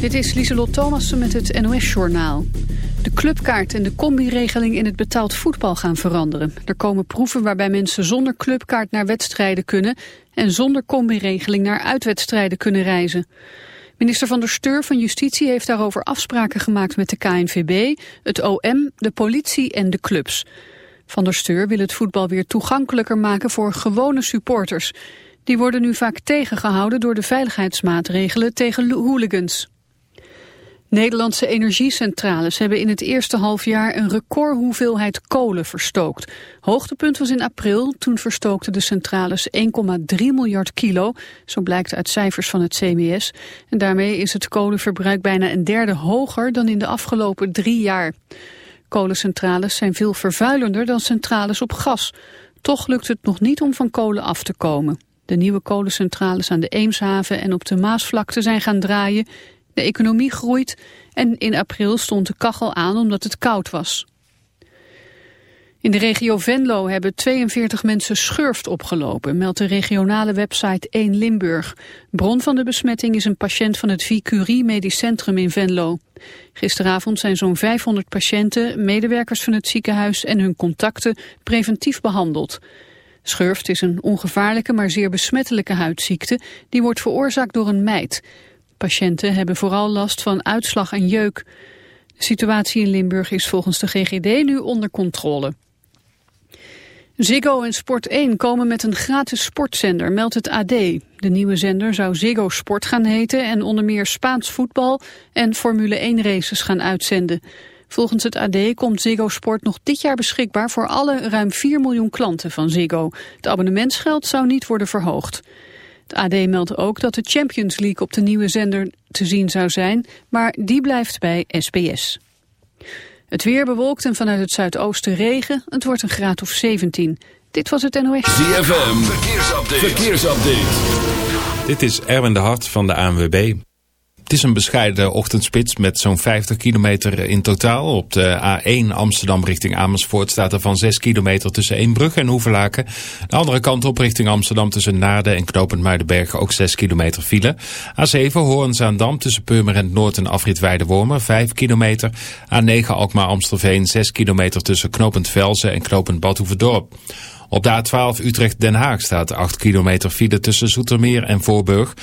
Dit is Lieselot Thomassen met het NOS-journaal. De clubkaart en de combi-regeling in het betaald voetbal gaan veranderen. Er komen proeven waarbij mensen zonder clubkaart naar wedstrijden kunnen... en zonder combi-regeling naar uitwedstrijden kunnen reizen. Minister van der Steur van Justitie heeft daarover afspraken gemaakt met de KNVB... het OM, de politie en de clubs. Van der Steur wil het voetbal weer toegankelijker maken voor gewone supporters... Die worden nu vaak tegengehouden door de veiligheidsmaatregelen tegen hooligans. Nederlandse energiecentrales hebben in het eerste halfjaar een recordhoeveelheid kolen verstookt. Hoogtepunt was in april, toen verstookten de centrales 1,3 miljard kilo, zo blijkt uit cijfers van het CMS. En daarmee is het kolenverbruik bijna een derde hoger dan in de afgelopen drie jaar. Kolencentrales zijn veel vervuilender dan centrales op gas. Toch lukt het nog niet om van kolen af te komen. De nieuwe kolencentrales aan de Eemshaven en op de Maasvlakte zijn gaan draaien. De economie groeit en in april stond de kachel aan omdat het koud was. In de regio Venlo hebben 42 mensen schurft opgelopen, meldt de regionale website 1 Limburg. Bron van de besmetting is een patiënt van het Vicurie Medisch Centrum in Venlo. Gisteravond zijn zo'n 500 patiënten, medewerkers van het ziekenhuis en hun contacten preventief behandeld. Schurft is een ongevaarlijke maar zeer besmettelijke huidziekte. Die wordt veroorzaakt door een mijt. Patiënten hebben vooral last van uitslag en jeuk. De situatie in Limburg is volgens de GGD nu onder controle. Ziggo en Sport1 komen met een gratis sportzender, meldt het AD. De nieuwe zender zou Ziggo Sport gaan heten en onder meer Spaans voetbal en Formule 1 races gaan uitzenden. Volgens het AD komt Ziggo Sport nog dit jaar beschikbaar voor alle ruim 4 miljoen klanten van Ziggo. Het abonnementsgeld zou niet worden verhoogd. Het AD meldt ook dat de Champions League op de nieuwe zender te zien zou zijn, maar die blijft bij SBS. Het weer bewolkt en vanuit het zuidoosten regen. Het wordt een graad of 17. Dit was het NOS. ZFM, verkeersupdate. verkeersupdate. Dit is Erwin de Hart van de ANWB. Het is een bescheiden ochtendspits met zo'n 50 kilometer in totaal. Op de A1 Amsterdam richting Amersfoort staat er van 6 kilometer tussen Eembrugge en Hoevelaken. De andere kant op richting Amsterdam tussen Naarden en Knopend Muidenberg ook 6 kilometer file. A7 Hoorn-Zaandam tussen Purmerend Noord en Afrit Weidewormer 5 kilometer. A9 Alkmaar Amstelveen 6 kilometer tussen Knopend Velzen en Knopend Badhoevedorp. Op de A12 Utrecht-Den Haag staat 8 kilometer file tussen Zoetermeer en Voorburg.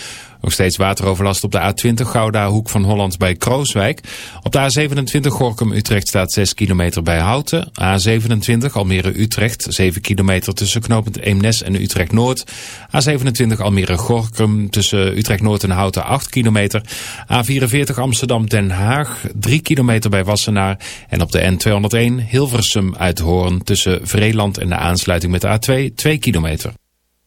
Nog steeds wateroverlast op de A20 Gouda Hoek van Holland bij Krooswijk. Op de A27 Gorkum Utrecht staat 6 kilometer bij Houten. A27 Almere Utrecht 7 kilometer tussen knooppunt Eemnes en Utrecht Noord. A27 Almere Gorkum tussen Utrecht Noord en Houten 8 kilometer. A44 Amsterdam Den Haag 3 kilometer bij Wassenaar. En op de N201 Hilversum uit Hoorn tussen Vreeland en de aansluiting met de A2 2 kilometer.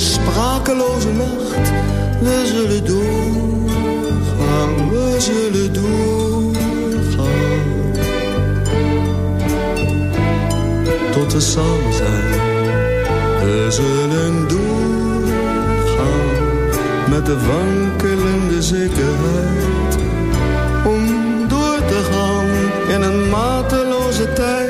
Sprakeloze nacht. We zullen doorgaan, we zullen doorgaan. Tot we samen zijn, we zullen doorgaan. Met de wankelende zekerheid om door te gaan in een mateloze tijd.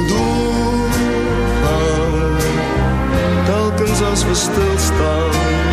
als we stilstaan,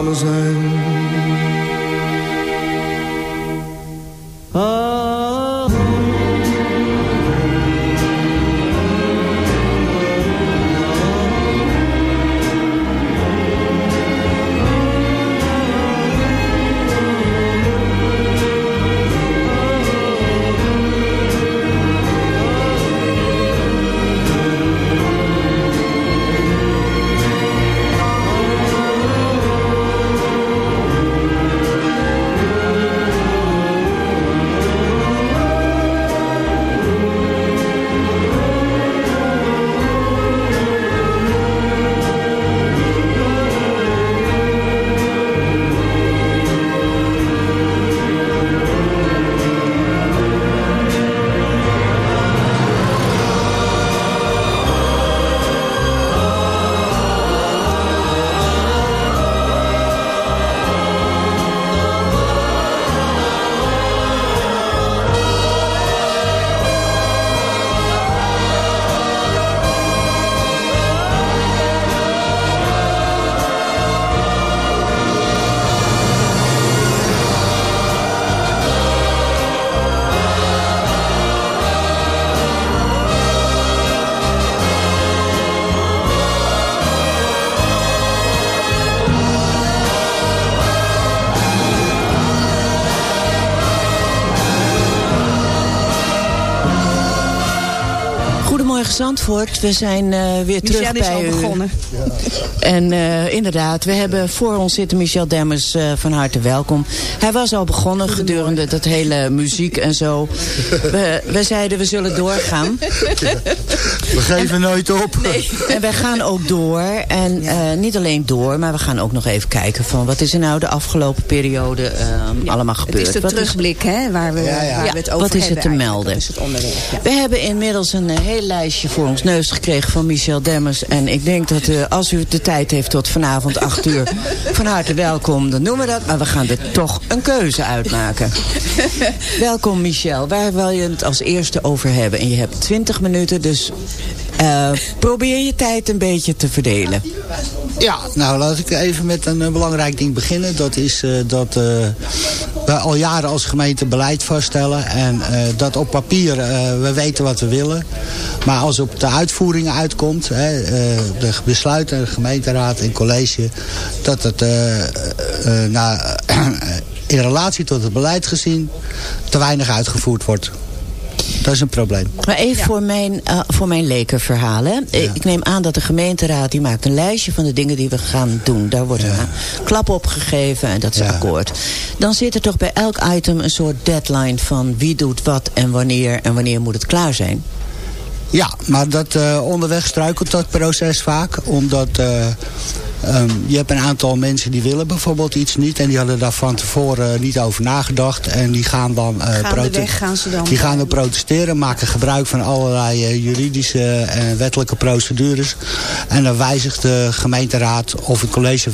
we Zandvoort. We zijn eh, weer terug Michel is bij al u. begonnen. En eh, inderdaad, we hebben voor ons zitten Michel Demmers eh, van harte welkom. Hij was al begonnen gedurende dat hele muziek en zo. We, we zeiden we zullen doorgaan. We geven nooit op. En wij gaan ook door. En eh, niet alleen door, maar we gaan ook nog even kijken van wat is er nou de afgelopen periode eh, allemaal gebeurd. Het is de Wat terugblik hè, waar we, Ja, ja. Waar we het over wat is er hebben te melden? Dat is het onderwerp. Ja. We hebben inmiddels een heel lijstje voor ons neus gekregen van Michel Demmers. En ik denk dat eh, als u de tijd heeft tot vanavond 8 uur, van harte welkom, dan noemen we dat. Maar we gaan er toch een keuze uitmaken. welkom Michel, waar wil je het als eerste over hebben? En je hebt 20 minuten, dus eh, probeer je tijd een beetje te verdelen. Ja, nou laat ik even met een eh, belangrijk ding beginnen. Dat is dat we al jaren als gemeente beleid vaststellen. En eh, dat op papier, eh, we weten wat we willen. Maar als op de uitvoering uitkomt, hè, eh, de besluiten, de gemeenteraad en college... dat het nou, in relatie tot het beleid gezien te weinig uitgevoerd wordt. Dat is een probleem. Maar even voor mijn, eh, voor mijn lekenverhaal. Hè. Ik neem aan dat de gemeenteraad die maakt een lijstje van de dingen die we gaan doen. Daar wordt een klap op gegeven en dat is Ja. akkoord. Dan zit er toch bij elk item een soort deadline van wie doet wat en wanneer en wanneer moet het klaar zijn. Ja, maar dat, eh, onderweg struikelt dat proces vaak. Omdat eh, ehm, je hebt een aantal mensen die willen bijvoorbeeld iets niet. En die hadden daar van tevoren eh, niet over nagedacht. En die gaan dan, eh, Gaandeweg prote- gaan ze dan- die gaan dan protesteren. Maken gebruik van allerlei eh, juridische en wettelijke procedures. En dan wijzigt de gemeenteraad of het college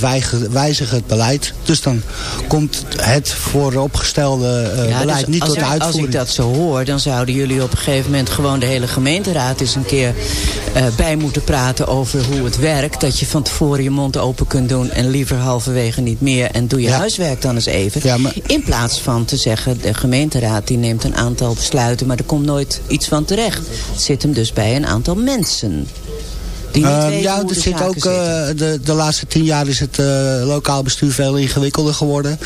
wijzigt, het beleid. Dus dan komt het vooropgestelde eh, Ja, beleid dus niet tot ik, als uitvoering. ik dat zo hoor, dan zouden jullie op een gegeven moment gewoon de hele gemeenteraad eens een keer eh, bij moeten praten over hoe het werkt. Dat je van tevoren je mond open kunt doen en liever halverwege niet meer. En doe je Ja. huiswerk dan eens even. Ja, maar- In plaats van te zeggen, de gemeenteraad die neemt een aantal besluiten, maar er komt nooit iets van terecht. Het zit hem dus bij een aantal mensen. Eh, weten ja, er de zit ook, eh, de, de laatste tien jaar is het eh, lokaal bestuur veel ingewikkelder geworden.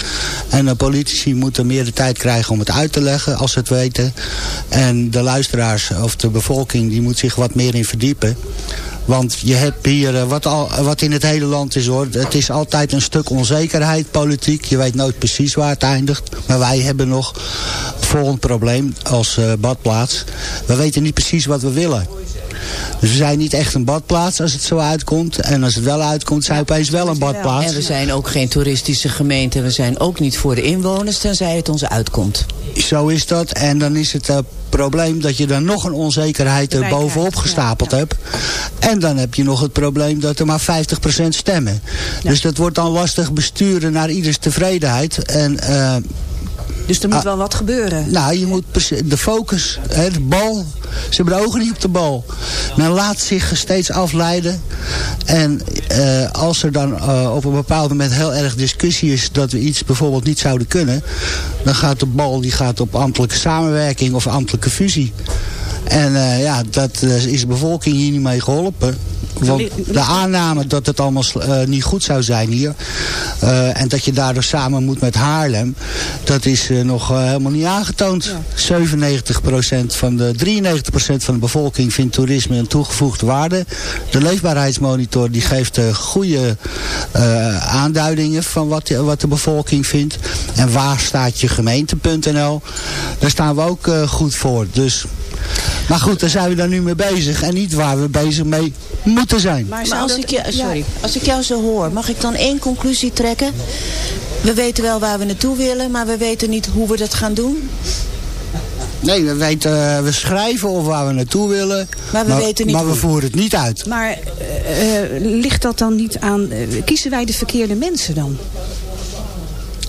En de politici moeten meer de tijd krijgen om het uit te leggen als ze het weten. En de luisteraars of de bevolking die moet zich wat meer in verdiepen. Want je hebt hier, eh, wat, al, wat in het hele land is hoor, het is altijd een stuk onzekerheid politiek. Je weet nooit precies waar het eindigt. Maar wij hebben nog het volgende probleem als badplaats. We weten niet precies wat we willen. Dus we zijn niet echt een badplaats als het zo uitkomt. En als het wel uitkomt, zijn we opeens wel een badplaats. En we zijn ook geen toeristische gemeente. We zijn ook niet voor de inwoners, tenzij het ons uitkomt. Zo is dat. En dan is het eh, probleem dat je dan nog een onzekerheid er Erbij bovenop krijgt, ja, gestapeld ja. hebt. En dan heb je nog het probleem dat er maar 50% stemmen. Dus dat wordt dan lastig besturen naar ieders tevredenheid. En eh, Dus er moet Ah. wel wat gebeuren. Nou, je moet de focus, hè, de bal. Ze hebben de ogen niet op de bal. Men laat zich steeds afleiden. En eh, als er dan eh, op een bepaald moment heel erg discussie is dat we iets bijvoorbeeld niet zouden kunnen, dan gaat de bal die gaat op ambtelijke samenwerking of ambtelijke fusie. En eh, ja, dat eh, is de bevolking hier niet mee geholpen. Want de aanname dat het allemaal eh, niet goed zou zijn hier. en dat je daardoor samen moet met Haarlem. Dat is nog helemaal niet aangetoond. 97% van de, 93% van de bevolking vindt toerisme een toegevoegde waarde. De leefbaarheidsmonitor die geeft goede aanduidingen van wat, wat de bevolking vindt. En waar staat je gemeente.nl. Daar staan we ook goed voor. Dus... Maar goed, daar zijn we dan nu mee bezig. En niet waar we bezig mee moeten zijn. Maar, als dat- ik, je, ja, sorry, als ik jou zo hoor, mag ik dan één conclusie trekken? We weten wel waar we naartoe willen, maar we weten niet hoe we dat gaan doen. Nee, we weten, eh, we schrijven of waar we naartoe willen. Maar we weten niet Maar we voeren het niet uit. Maar eh, eh, ligt dat dan niet aan... kiezen wij de verkeerde mensen dan?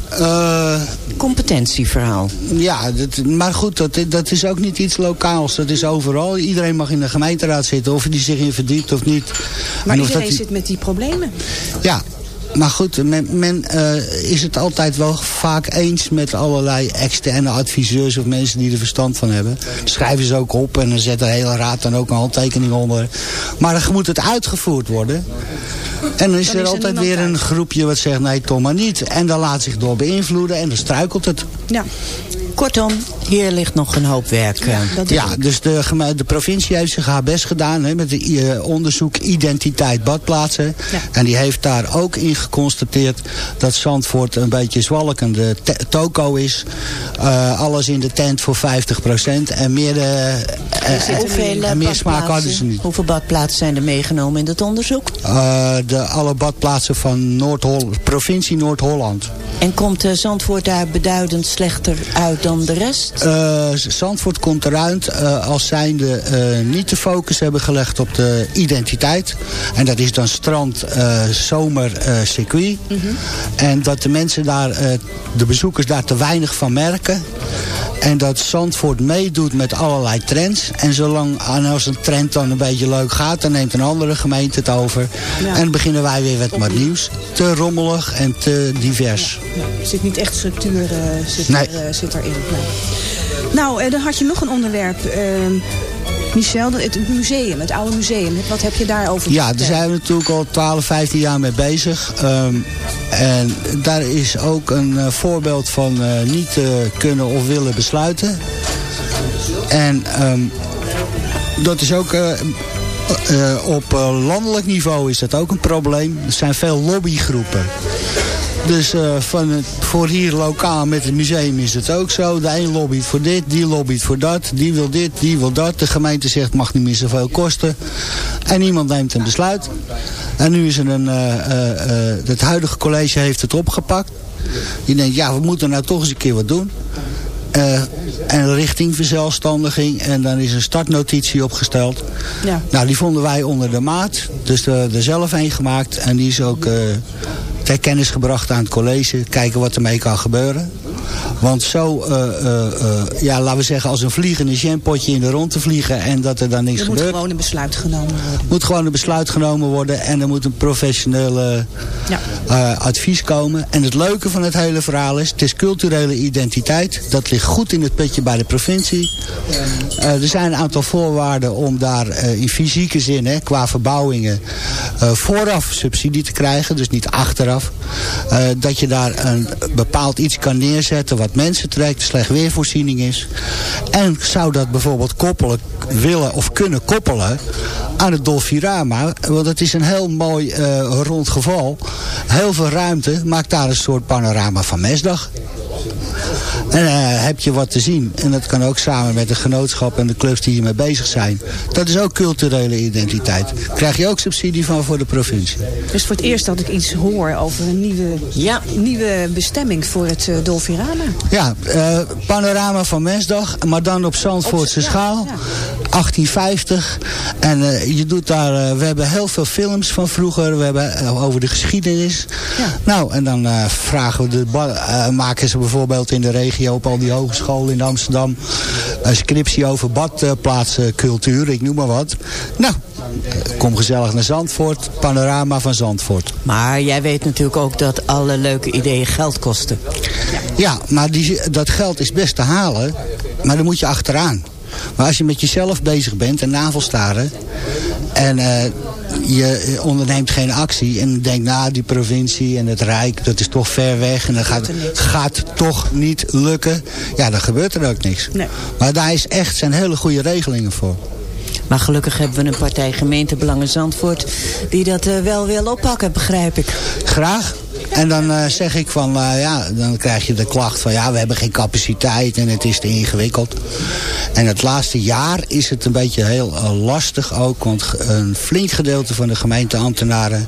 Eh, Competentieverhaal. ja, dat, maar goed, dat, dat is ook niet iets lokaals. Dat is overal. Iedereen mag in de gemeenteraad zitten, of hij zich in verdiept of niet. Maar En iedereen dat, zit met die problemen. Ja, maar goed, men, men eh, is het altijd wel vaak eens met allerlei externe adviseurs of mensen die er verstand van hebben. Schrijven ze ook op en dan zet de hele raad dan ook een handtekening onder. Maar dan moet het uitgevoerd worden. En dan is Dan er is altijd weer een groepje wat zegt nee, toch maar niet. En dan laat zich door beïnvloeden en dan struikelt het. Ja, Kortom, hier ligt nog een hoop werk. eh. dat Ja, dus de, de provincie heeft zich haar best gedaan hè, met het onderzoek identiteit badplaatsen. Ja. En die heeft daar ook in geconstateerd dat Zandvoort een beetje zwalkende toko is. Eh, alles in de tent voor 50% en meer, eh, eh, Hoeveel, eh, en meer smaak hadden ze niet. Hoeveel badplaatsen zijn er meegenomen in het onderzoek? Eh, de, alle badplaatsen van Noord-Holland, provincie Noord-Holland. En komt eh, Zandvoort daar beduidend slechter uit dan de rest? Eh, Zandvoort komt eruit eh, als zijnde eh, niet de focus hebben gelegd op de identiteit. En dat is dan strand, zomer, circuit. En dat de mensen daar, de bezoekers daar te weinig van merken. En dat Zandvoort meedoet met allerlei trends. En zolang en als een trend dan een beetje leuk gaat, dan neemt een andere gemeente het over. Ja. En beginnen wij weer met wat nieuws. Te rommelig en te divers. ja, er zit niet echt structuur zit, Nee. er, zit erin. Nou, eh, dan had je nog een onderwerp... eh, Michel, het museum, het oude museum. Wat heb je daarover Ja, daar zijn we natuurlijk al 12, 15 jaar mee bezig. Ehm, en daar is ook een eh, voorbeeld van eh, niet kunnen of willen besluiten. En ehm, dat is ook... op landelijk niveau is dat ook een probleem. Er zijn veel lobbygroepen. Dus eh, van het, voor hier lokaal met het museum is het ook zo. De een lobbyt voor dit, die lobbyt voor dat. Die wil dit, die wil dat. De gemeente zegt mag niet meer zoveel kosten. En iemand neemt een besluit. En nu is er een... eh, eh, het huidige college heeft het opgepakt. Die denkt, ja, we moeten nou toch eens een keer wat doen. En richting verzelfstandiging. En dan is een startnotitie opgesteld. Ja. Nou, die vonden wij onder de maat. Dus er er zelf een gemaakt. En die is ook ter kennis gebracht aan het college. Kijken wat ermee kan gebeuren. Want zo, eh, eh, eh, ja, laten we zeggen, als een vliegende jampotje in de rond te vliegen... en dat er dan niks Er moet gebeurt... gewoon een besluit genomen worden. moet gewoon een besluit genomen worden... en er moet een professionele Ja. advies komen. En het leuke van het hele verhaal is... het is culturele identiteit. Dat ligt goed in het putje bij de provincie. Er zijn een aantal voorwaarden om daar in fysieke zin... Hè, qua verbouwingen vooraf subsidie te krijgen. Dus niet achteraf. Dat je daar een bepaald iets kan neerzetten... wat mensen trekt, slecht weervoorziening is. En zou dat bijvoorbeeld koppelen willen of kunnen koppelen aan het Dolfirama. Want het is een heel mooi eh, rond geval. Heel veel ruimte. Maak daar een soort panorama van Mesdag. En eh, heb je wat te zien. En dat kan ook samen met de genootschap en de clubs die hiermee bezig zijn. Dat is ook culturele identiteit. Krijg je ook subsidie van voor de provincie. Dus voor het eerst dat ik iets hoor over een nieuwe, Ja. nieuwe bestemming voor het uh, Dolfirama. Ja, eh, panorama van Mensdag, maar dan op Zandvoortse Op- ja, schaal. ja. 1850. En eh, je doet daar, we hebben heel veel films van vroeger. We hebben over de geschiedenis. Ja. Nou, en dan eh, vragen we de eh, maken ze bijvoorbeeld in de regio op al die hogescholen in Amsterdam een scriptie over badplaatscultuur, ik noem maar wat. Nou, kom gezellig naar Zandvoort, panorama van Zandvoort. Maar jij weet natuurlijk ook dat alle leuke ideeën geld kosten. Ja, maar die, dat geld is best te halen, maar dan moet je achteraan. Maar als je met jezelf bezig bent en navelstaren... en eh, je onderneemt geen actie en denkt... nou, die provincie en het Rijk, dat is toch ver weg... en dat gaat, gaat toch niet lukken... ja, dan gebeurt er ook niks. Nee. Maar daar is echt, zijn hele goede regelingen voor. Maar gelukkig hebben we een partij gemeentebelangen Zandvoort... die dat eh, wel wil oppakken, begrijp ik. Graag. En dan eh, zeg ik van, eh, ja, dan krijg je de klacht van, ja, we hebben geen capaciteit en het is te ingewikkeld. En het laatste jaar is het een beetje heel eh, lastig ook, want een flink gedeelte van de gemeenteambtenaren,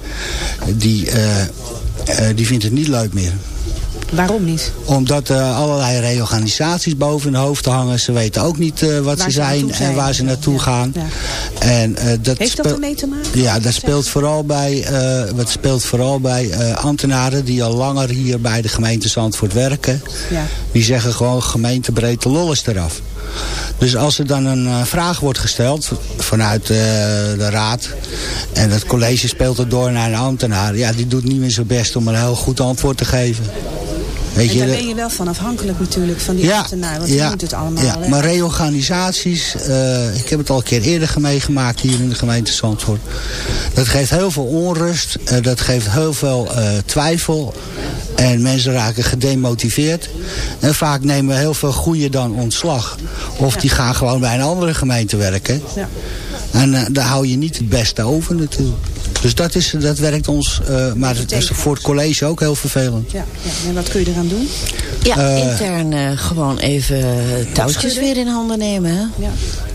die, die vindt het niet leuk meer Waarom niet? omdat er allerlei reorganisaties boven hun hoofd hangen. Ze weten ook niet eh, wat ze zijn en waar ze naartoe Ja, gaan. ja. En, eh, dat Heeft dat ermee te maken? Ja, dat speelt vooral bij, wat speelt vooral bij ambtenaren die al langer hier bij de gemeente Zandvoort werken. Ja. Die zeggen gewoon gemeentebreed de lol is eraf. Dus als er dan een vraag wordt gesteld vanuit de raad... en het college speelt het door naar een ambtenaar... ja, die doet niet meer zijn best om een heel goed antwoord te geven. Weet En daar de- ben je wel van afhankelijk natuurlijk van die ambtenaar. Want die moet het allemaal... ja, maar reorganisaties, eh, ik heb het al een keer eerder meegemaakt hier in de gemeente Zandvoort. Dat geeft heel veel onrust, eh, dat geeft heel veel eh, twijfel. En mensen raken gedemotiveerd. En vaak nemen heel veel goeie dan ontslag. Of die gaan gewoon bij een andere gemeente werken. Ja. En eh, daar hou je niet het beste over natuurlijk. Dus dat, is, dat werkt ons, eh, maar het is voor het college ook heel vervelend. Ja, ja. En wat kun je eraan doen? Ja, Eh, intern eh, gewoon even touwtjes weer in handen nemen, hè? Ja.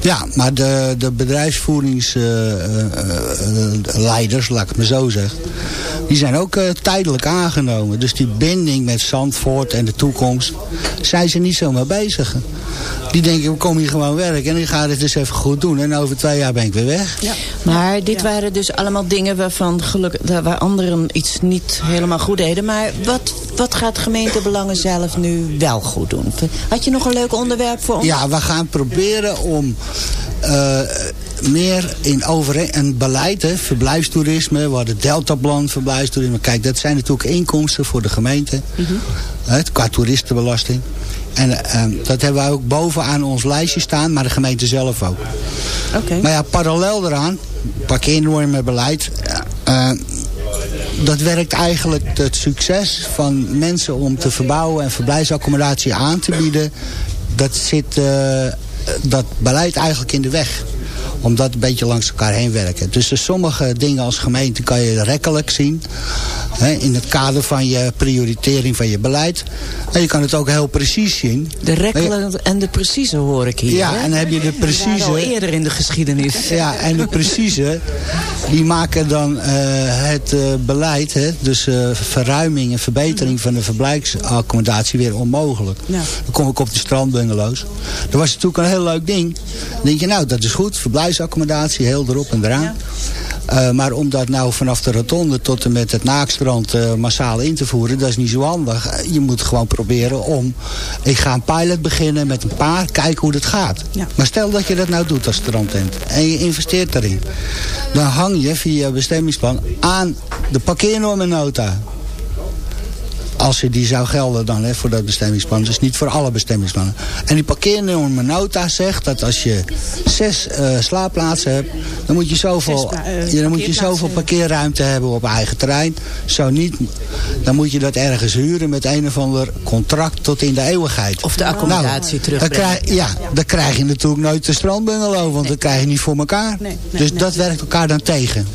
Ja, maar de, de bedrijfsvoeringsleiders, laat ik het maar zo zeggen... die zijn ook eh, tijdelijk aangenomen. Dus die binding met Zandvoort en de toekomst... zijn ze niet zo mee bezig. Die denken, we komen hier gewoon werken... en ik ga dit eens even goed doen. En over twee jaar ben ik weer weg. Ja. Maar dit waren dus allemaal dingen waarvan gelukkig, waar anderen iets niet helemaal goed deden. Maar wat, wat gaat gemeentebelangen zelf nu wel goed doen? Had je nog een leuk onderwerp voor ons? Ja, we gaan proberen om eh, meer in overeen... een beleid, hè, verblijfstoerisme, we hadden deltaplan verblijfstoerisme. Kijk, dat zijn natuurlijk inkomsten voor de gemeente. hè, qua toeristenbelasting. En eh, dat hebben wij ook bovenaan ons lijstje staan, maar de gemeente zelf ook. Oké. Maar ja, parallel eraan, parkeernormenbeleid... eh, dat werkt eigenlijk het succes van mensen om te verbouwen en verblijfsaccommodatie aan te bieden. Dat zit eh, dat beleid eigenlijk in de weg omdat een beetje langs elkaar heen werken. Dus er sommige dingen als gemeente kan je rekkelijk zien. Hè, in het kader van je prioritering van je beleid. En je kan het ook heel precies zien. De rekkelen en de precieze hoor ik hier. Ja, hè? en dan heb je de precieze... al eerder in de geschiedenis. Ja, en de precieze, die maken dan eh, het eh, beleid, hè, dus eh, verruiming en verbetering van de verblijfsaccommodatie weer onmogelijk. Ja. Dan kom ik op de strandbungalows. Dat was natuurlijk een heel leuk ding. Dan denk je, nou, dat is goed, verblijfsaccommodatie, heel erop en eraan. Eh, maar om dat nou vanaf de rotonde tot en met het naakstrand eh, massaal in te voeren, dat is niet zo handig. Eh, Je moet gewoon proberen om, ik ga een pilot beginnen met een paar, kijken hoe dat gaat. Ja. Maar stel dat je dat nou doet als strandtent en je investeert daarin. Dan hang je via bestemmingsplan aan de parkeernormennota. Als je die zou gelden dan hè, voor dat bestemmingsplan. Dus niet voor alle bestemmingsplannen. En die parkeernota zegt dat als je zes eh, slaapplaatsen hebt... dan moet je zoveel, eh, ja, dan moet je zoveel parkeerruimte hebben op eigen terrein. Zo niet, dan moet je dat ergens huren met een of ander contract tot in de eeuwigheid. Of de accommodatie dan terugbrengen. krijg, ja, dan krijg je natuurlijk nooit de strandbungalow, want dan krijg je niet voor elkaar. Nee, nee, dus nee. dat werkt elkaar dan tegen.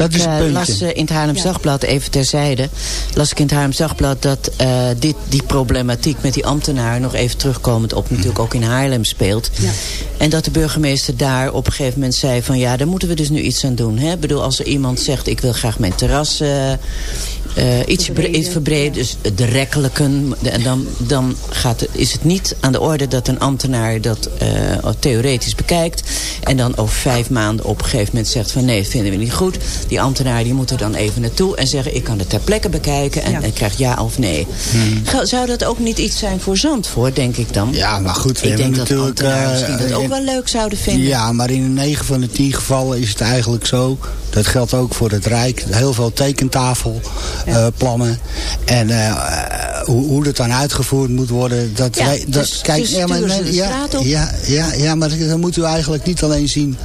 Dat Ik eh, las eh, in het Haarlems Dagblad, even terzijde... las ik in het Haarlems Dagblad dat eh, dit, die problematiek met die ambtenaar... nog even terugkomend op natuurlijk ook in Haarlem speelt. Ja. En dat de burgemeester daar op een gegeven moment zei van... ja, daar moeten we dus nu iets aan doen. Hè? Ik bedoel, als er iemand zegt, ik wil graag mijn terras... eh, eh, iets verbreden, dus de rekkelijken. En dan, dan gaat het, is het niet aan de orde dat een ambtenaar dat eh, theoretisch bekijkt. En dan over vijf maanden op een gegeven moment zegt van nee, vinden we niet goed. Die ambtenaar die moet er dan even naartoe en zeggen ik kan het ter plekke bekijken. En, Ja. en krijgt ja of nee. Ga- Zou dat ook niet iets zijn voor Zandvoort, denk ik dan? Ja, maar goed, we ik hebben denk dat natuurlijk... ambtenaren eh, misschien dat ook wel leuk zouden vinden. Ja, maar in 9 van de 10 gevallen is het eigenlijk zo. Dat geldt ook voor het Rijk. Heel veel tekentafelplannen. en eh, eh, hoe, hoe dat dan uitgevoerd moet worden. Dat Ja, wij- dat, dus- dus ze de ja, straat op? ja, ja, ja, maar dan moeten we eigenlijk niet alleen zien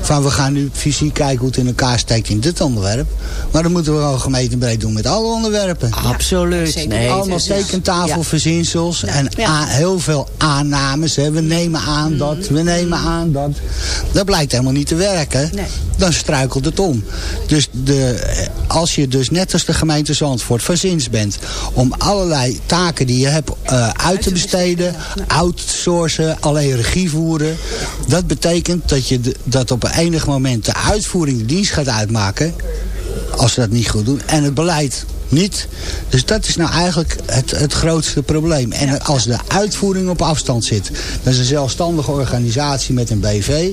van we gaan nu fysiek kijken hoe het in elkaar steekt in dit onderwerp. Maar dan moeten we gewoon gemeentebreed doen met alle onderwerpen. Absoluut. Nee, Allemaal is- tekentafelverzinsels en Ja. a- heel veel aannames. Hè. We nemen aan dat, we nemen aan dat. Dat blijkt helemaal niet te werken. Nee. Dan struikelt het om. Dus de, eh, als je dus net als de gemeente Zandvoort van zins bent... om allerlei taken die je hebt eh, uit te besteden... outsourcen, alleen regie voeren... dat betekent dat je de- dat op een enig moment de uitvoering de dienst gaat uitmaken als ze dat niet goed doen. En het beleid niet. Dus dat is nou eigenlijk het, het grootste probleem. En als de uitvoering op afstand zit, dat is een zelfstandige organisatie met een BV,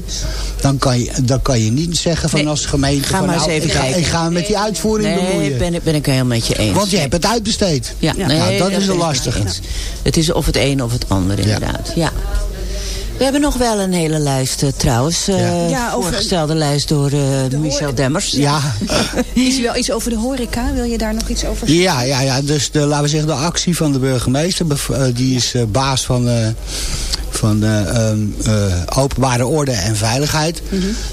dan kan je, dan kan je niet zeggen van Nee, als gemeente ga van maar eens nou, even ik, kijken. ik ga me met die uitvoering Nee, bemoeien. ben, ik- ben ik helemaal met je eens. Want je hebt het uitbesteed. Ja, Ja. nee, Nou, dat is een ben lastige. Het is of het een of het ander, inderdaad. Ja. We hebben nog wel een hele lijst eh, trouwens. eh Ja. Ja, over- voorgestelde lijst door eh, Michel Demmers. Ja, Is er wel iets over de horeca? Wil je daar nog iets over zeggen? Ja, ja, ja. Dus de, laten we zeggen, de actie van de burgemeester, die is baas van, eh, van eh, ehm, eh, openbare orde en veiligheid.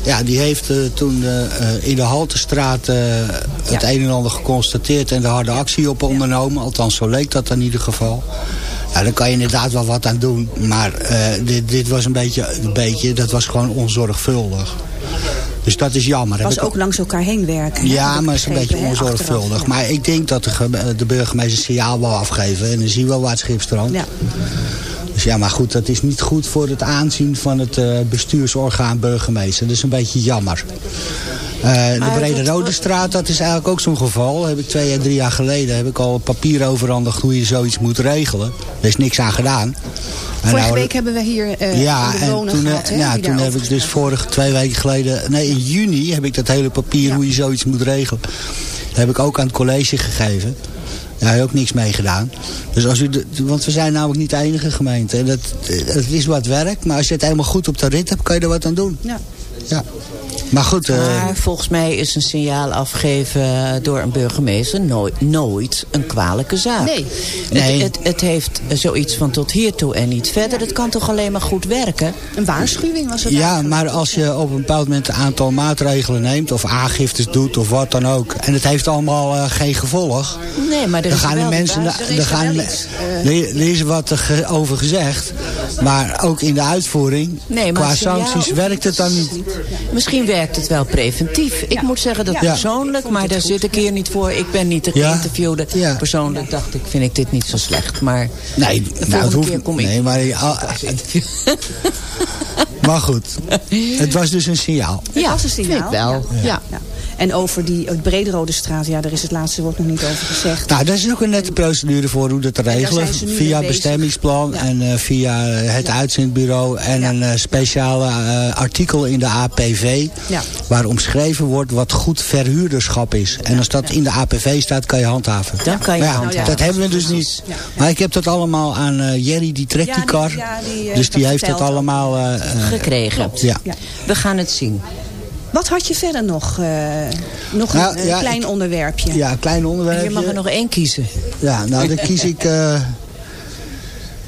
Ja, die heeft toen in de Haltestraat eh, het een en ander geconstateerd en de harde actie op ondernomen. Althans, zo leek dat in ieder geval. Ja, daar kan je inderdaad wel wat aan doen. Maar eh, dit, dit was een beetje, een beetje, dat was gewoon onzorgvuldig. Dus dat is jammer. Heb was ook langs elkaar heen werken. ja, maar het is een beetje onzorgvuldig. ja. Maar ik denk dat de, de burgemeester signaal wil afgeven. En dan zien we wel waar het schip strandt. Ja. Dus ja, maar goed, dat is niet goed voor het aanzien van het eh, bestuursorgaan burgemeester. Dat is een beetje jammer. Eh, de Brede Rode Straat, dat is eigenlijk ook zo'n geval. Heb ik twee, drie jaar geleden heb ik al papier overhandigd hoe je zoiets moet regelen. Er is niks aan gedaan. En Vorige nou- week hebben we hier eh ja, en toen, gehad. Ja, toen heb ik dus vorige twee weken geleden... Nee, in juni heb ik dat hele papier hoe je zoiets moet regelen. heb ik ook aan het college gegeven. Daar heb je ook niks mee gedaan. Dus als u de, want we zijn namelijk niet de enige gemeente. En dat, het is wat werk, maar als je het helemaal goed op de rit hebt... kan je er wat aan doen. Ja. Ja. Maar goed... eh, Maar volgens mij is een signaal afgeven door een burgemeester nooit, nooit een kwalijke zaak. Nee. Nee. Het, het, het heeft zoiets van tot hiertoe en niet verder. Het kan toch alleen maar goed werken? Een waarschuwing was het Ja, eigenlijk. maar als je op een bepaald moment een aantal maatregelen neemt... of aangiftes doet of wat dan ook... en het heeft allemaal eh, geen gevolg... Nee, maar er dan is gaan de wel mensen... na- baas- er is gaan, eh. er er is wat er ge- over gezegd... Maar ook in de uitvoering, Nee, maar qua sancties, werkt het dan niet. Misschien werkt het wel preventief. Ik moet zeggen dat Ja. persoonlijk, maar daar zit ik hier niet voor. Ik ben niet de geïnterviewde. Ja. Persoonlijk dacht ik, vind ik dit niet zo slecht. Maar Nee, de nou, het hoeft keer kom ik. Nee, maar, ah, maar goed. Het was dus een signaal. Het Ja, was een signaal. vind ik wel. Ja. En over die het Brederode straat, ja, daar is het laatste woord nog niet over gezegd. Nou, daar is ook een nette procedure voor hoe dat te regelen. Via bestemmingsplan Ja. en eh, via het uitzendbureau. En Ja. een eh, speciale eh, artikel in de APV. Ja. Waar omschreven wordt wat goed verhuurderschap is. En als dat in de APV staat, kan je handhaven. Dan kan je Maar ja, handhaven. Dat hebben we dus niet. Ja. Maar ik heb dat allemaal aan eh, Jerry, die trekt Ja, die kar. ja, die, dus die heeft dat allemaal... Gekregen. ja. Ja. We gaan het zien. Wat had je verder nog? eh, nog Nou, een ja, klein ik- onderwerpje. Ja, een klein onderwerp. Je mag er nog één kiezen. Ja, nou dan kies ik... eh,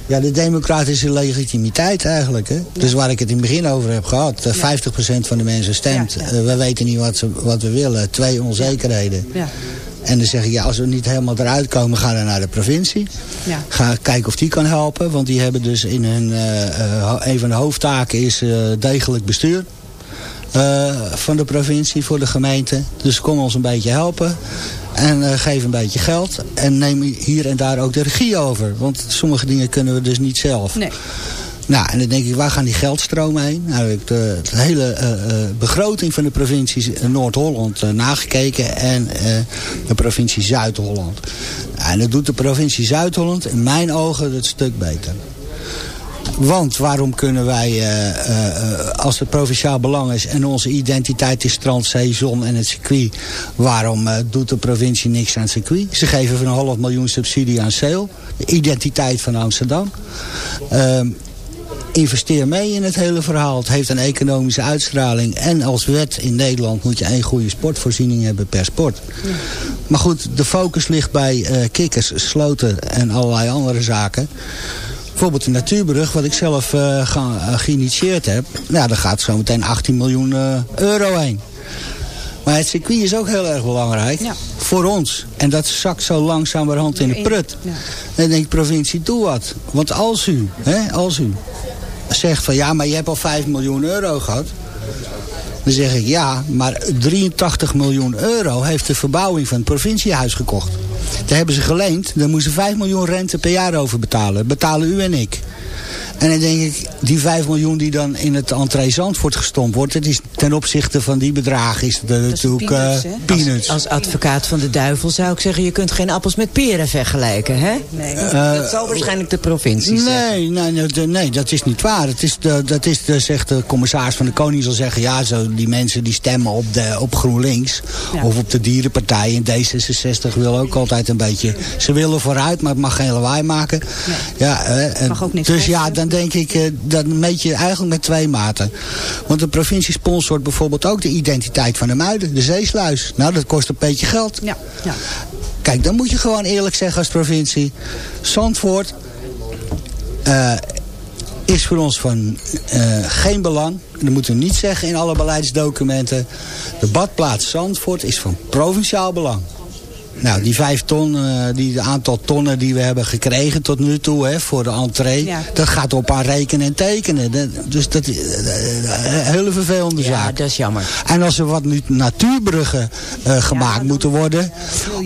ja, de democratische legitimiteit eigenlijk. Hè? Dus waar ik het in het begin over heb gehad. eh, 50% van de mensen stemt. Ja, ja. Eh, we weten niet wat, ze, wat we willen. Twee onzekerheden. Ja. En dan zeg ik, ja, als we niet helemaal eruit komen, ga dan naar de provincie. Ja. Ga kijken of die kan helpen. Want die hebben dus in hun, eh, eh, ho- een van de hoofdtaken is eh, degelijk bestuur. Eh, van de provincie voor de gemeente. Dus kom ons een beetje helpen. En eh, geef een beetje geld. En neem hier en daar ook de regie over. Want sommige dingen kunnen we dus niet zelf. Nee. Nou, en dan denk ik, waar gaan die geldstromen heen? Nou, heb ik de, de hele eh, eh, begroting van de provincie Noord-Holland eh, nagekeken en eh, de provincie Zuid-Holland. En dat doet de provincie Zuid-Holland in mijn ogen het stuk beter. Want waarom kunnen wij, eh, eh, eh, als het provinciaal belang is en onze identiteit is strand, zee, en het circuit, waarom doet de provincie niks aan het circuit? Ze geven van een half miljoen subsidie aan Seel, de identiteit van Amsterdam. Ehm, investeer mee in het hele verhaal. Het heeft een economische uitstraling. En als wet in Nederland moet je één goede sportvoorziening hebben per sport. Maar goed, de focus ligt bij kikkers, sloten en allerlei andere zaken. Bijvoorbeeld de natuurbrug, wat ik zelf eh, ga- eh, geïnitieerd heb. Nou, daar gaat zo meteen 18 miljoen eh, euro heen. Maar het circuit is ook heel erg belangrijk Ja. voor ons. En dat zakt zo langzamerhand in de prut. ja. Dan denkt de provincie, doe wat. Want als u, hè, als u zegt van ja, maar je hebt al 5 miljoen euro gehad. Dan zeg ik ja, maar 83 miljoen euro heeft de verbouwing van het provinciehuis gekocht. Daar hebben ze geleend, daar moeten ze 5 miljoen rente per jaar over betalen. Betalen u en ik. En dan denk ik, die 5 miljoen die dan in het entree Zandvoort gestompt wordt... het is ten opzichte van die bedragen is dat natuurlijk eh, peanuts, peanuts. Als advocaat van de duivel zou ik zeggen... je kunt geen appels met peren vergelijken, hè? Nee. dat zal waarschijnlijk de provincie zeggen. Nee, nee, nee, nee, dat is niet waar. Het is de, dat is de, zegt de commissaris van de Koning zal zeggen... ja, zo, die mensen die stemmen op, de, op GroenLinks Ja. of op de dierenpartij... en D66 wil ook altijd een beetje... ze willen vooruit, maar het mag geen lawaai maken. Ja, eh, eh, Mag ook niks dus ja, kosten. Dan denk ik... eh, dat meet je eigenlijk met twee maten. Want de provincie sponsort bijvoorbeeld ook de identiteit van de muiden. De zeesluis. Nou, dat kost een beetje geld. Ja, ja. Kijk, dan moet je gewoon eerlijk zeggen als provincie. Zandvoort eh, is voor ons van eh, geen belang. Dat moeten we niet zeggen in alle beleidsdocumenten. De badplaats Zandvoort is van provinciaal belang. Nou, die vijf ton, eh, die de aantal tonnen die we hebben gekregen tot nu toe hè, voor de entree, Ja. dat gaat op aan rekenen en tekenen. Dat- dus dat is eh, een hele vervelende Ja, zaak. dat is jammer. En als er wat nu natuurbruggen eh, gemaakt moeten worden,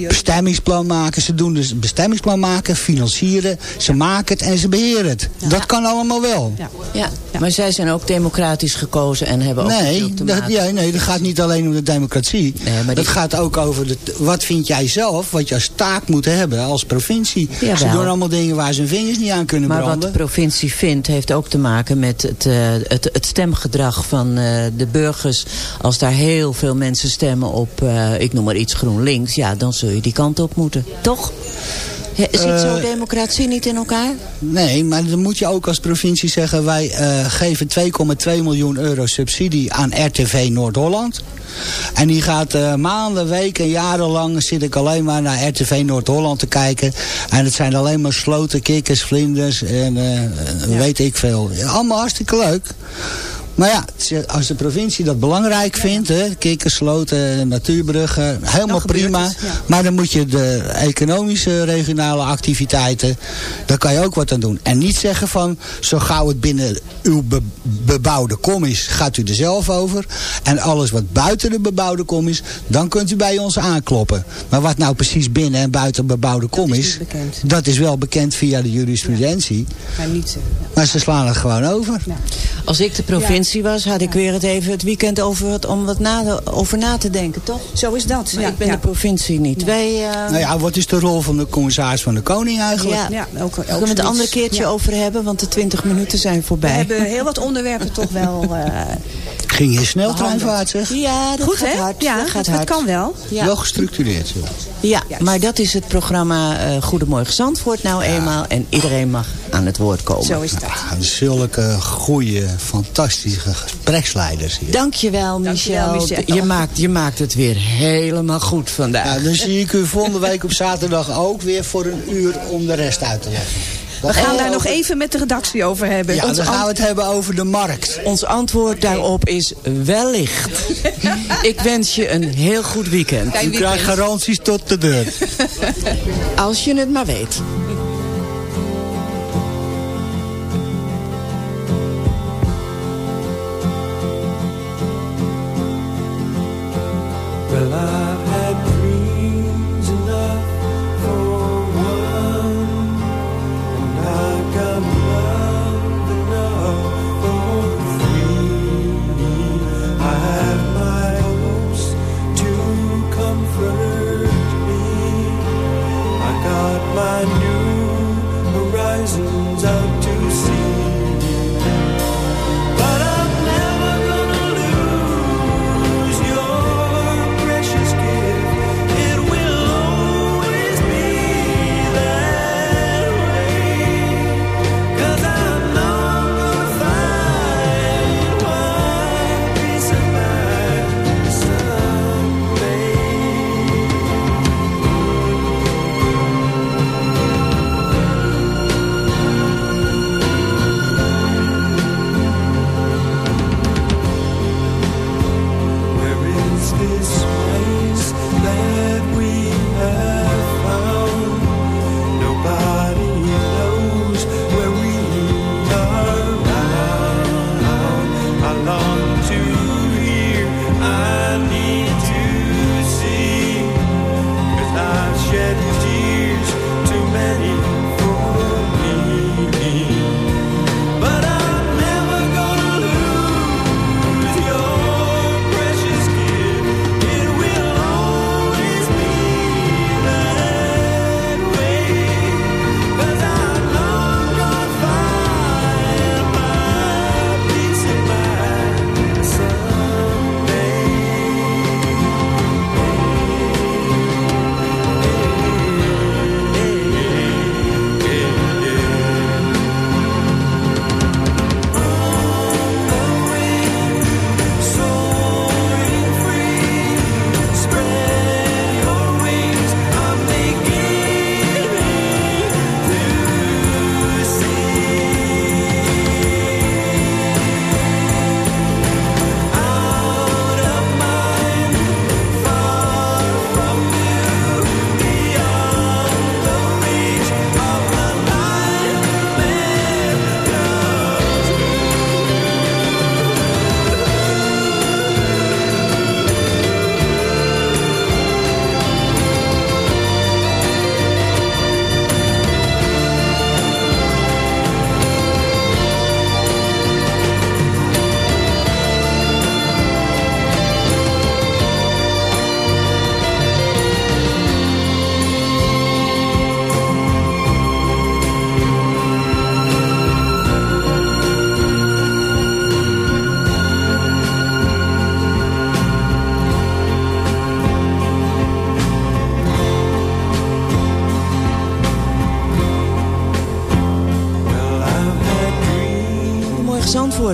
bestemmingsplan maken. Ze doen dus een bestemmingsplan maken, financieren, ze maken het en ze beheren het. Dat kan allemaal wel. Ja. Ja, maar zij zijn ook democratisch gekozen en hebben ook Nee, veel te dat, maken. ja, nee, dat gaat niet alleen om de democratie. Nee, maar dat die- gaat ook over de, wat vind jij zelf, wat je als taak moet hebben als provincie. Jawel. Ze doen allemaal dingen waar ze hun vingers niet aan kunnen Maar wat branden. de provincie vindt, heeft ook te maken met het, eh, het, het stemgedrag van eh, de burgers. Als daar heel veel mensen stemmen op, eh, ik noem maar iets GroenLinks, ja, dan zul je die kant op moeten. Toch? Ja, zit Eh, zo'n democratie niet in elkaar? Nee, maar dan moet je ook als provincie zeggen... wij eh, geven 2,2 miljoen euro subsidie aan RTV Noord-Holland. En die gaat eh, maanden, weken, jarenlang... zit ik alleen maar naar RTV Noord-Holland te kijken. En het zijn alleen maar sloten, kikkers, vlinders en eh, weet ik veel. Allemaal hartstikke leuk. Maar ja, als de provincie dat belangrijk vindt, hè, kikkersloten, natuurbruggen, helemaal prima. het, ja. Maar dan moet je de economische regionale activiteiten, daar kan je ook wat aan doen. En niet zeggen van, zo gauw het binnen uw be- bebouwde kom is, gaat u er zelf over. En alles wat buiten de bebouwde kom is, dan kunt u bij ons aankloppen. Maar wat nou precies binnen en buiten bebouwde kom is dat is wel bekend via de jurisprudentie. Maar niet... eh, ja. Maar ze slaan het gewoon over. Als ik de provincie was, had ik weer het even het weekend over wat, om wat na, over na te denken, toch? Zo is dat. Maar ja, ik ben ja. de provincie niet. Wij, eh, Nou ja, wat is de rol van de commissaris van de Koning eigenlijk? ja, Ja, ook, ook Zullen we het een zoiets. ander keertje Ja. over hebben, want de 20 minuten zijn We voorbij. hebben heel wat onderwerpen toch wel... eh, Ging je snel treinvaart zeg? Ja, dat goed, gaat hè? hard. Ja, dat gaat dat hard. kan wel. Ja. Wel gestructureerd joh. Ja, maar dat is het programma eh Goedemorgen Zandvoort nou eenmaal. En iedereen mag aan het woord komen. Zo is dat. Ja, zulke goede, fantastische gespreksleiders hier. Dankjewel, Michel. Dankjewel, Michel. Je, maakt, je maakt het weer helemaal goed vandaag. Ja, dan zie ik u volgende week op zaterdag ook weer voor een uur om de rest uit te leggen. We gaan daar nog even met de redactie over hebben. Ja, Ons dan an- gaan we het hebben over de markt. Ons antwoord daarop is wellicht. Ik wens je een heel goed weekend. U krijgt garanties tot de deur. Als je het maar weet.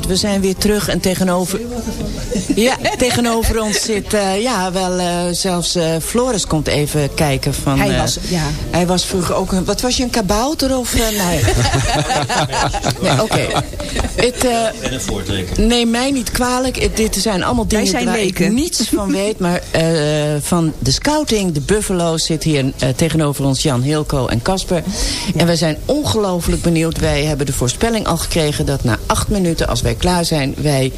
We zijn weer terug en tegenover... Ja, tegenover ons zit... eh, ja, wel eh, zelfs eh, Floris komt even kijken van... Hij was, ja. Hij was vroeger ook een... Wat was je, een kabouter of... nee, nee oké. Het, eh, Neem mij niet kwalijk. Dit zijn allemaal dingen zijn waar leken. ik niets van weet. Maar eh, van de scouting, de Buffalo's, zit hier eh, tegenover ons Jan Hilco en Casper. En wij zijn ongelooflijk benieuwd. Wij hebben de voorspelling al gekregen dat na acht minuten, als wij klaar zijn, wij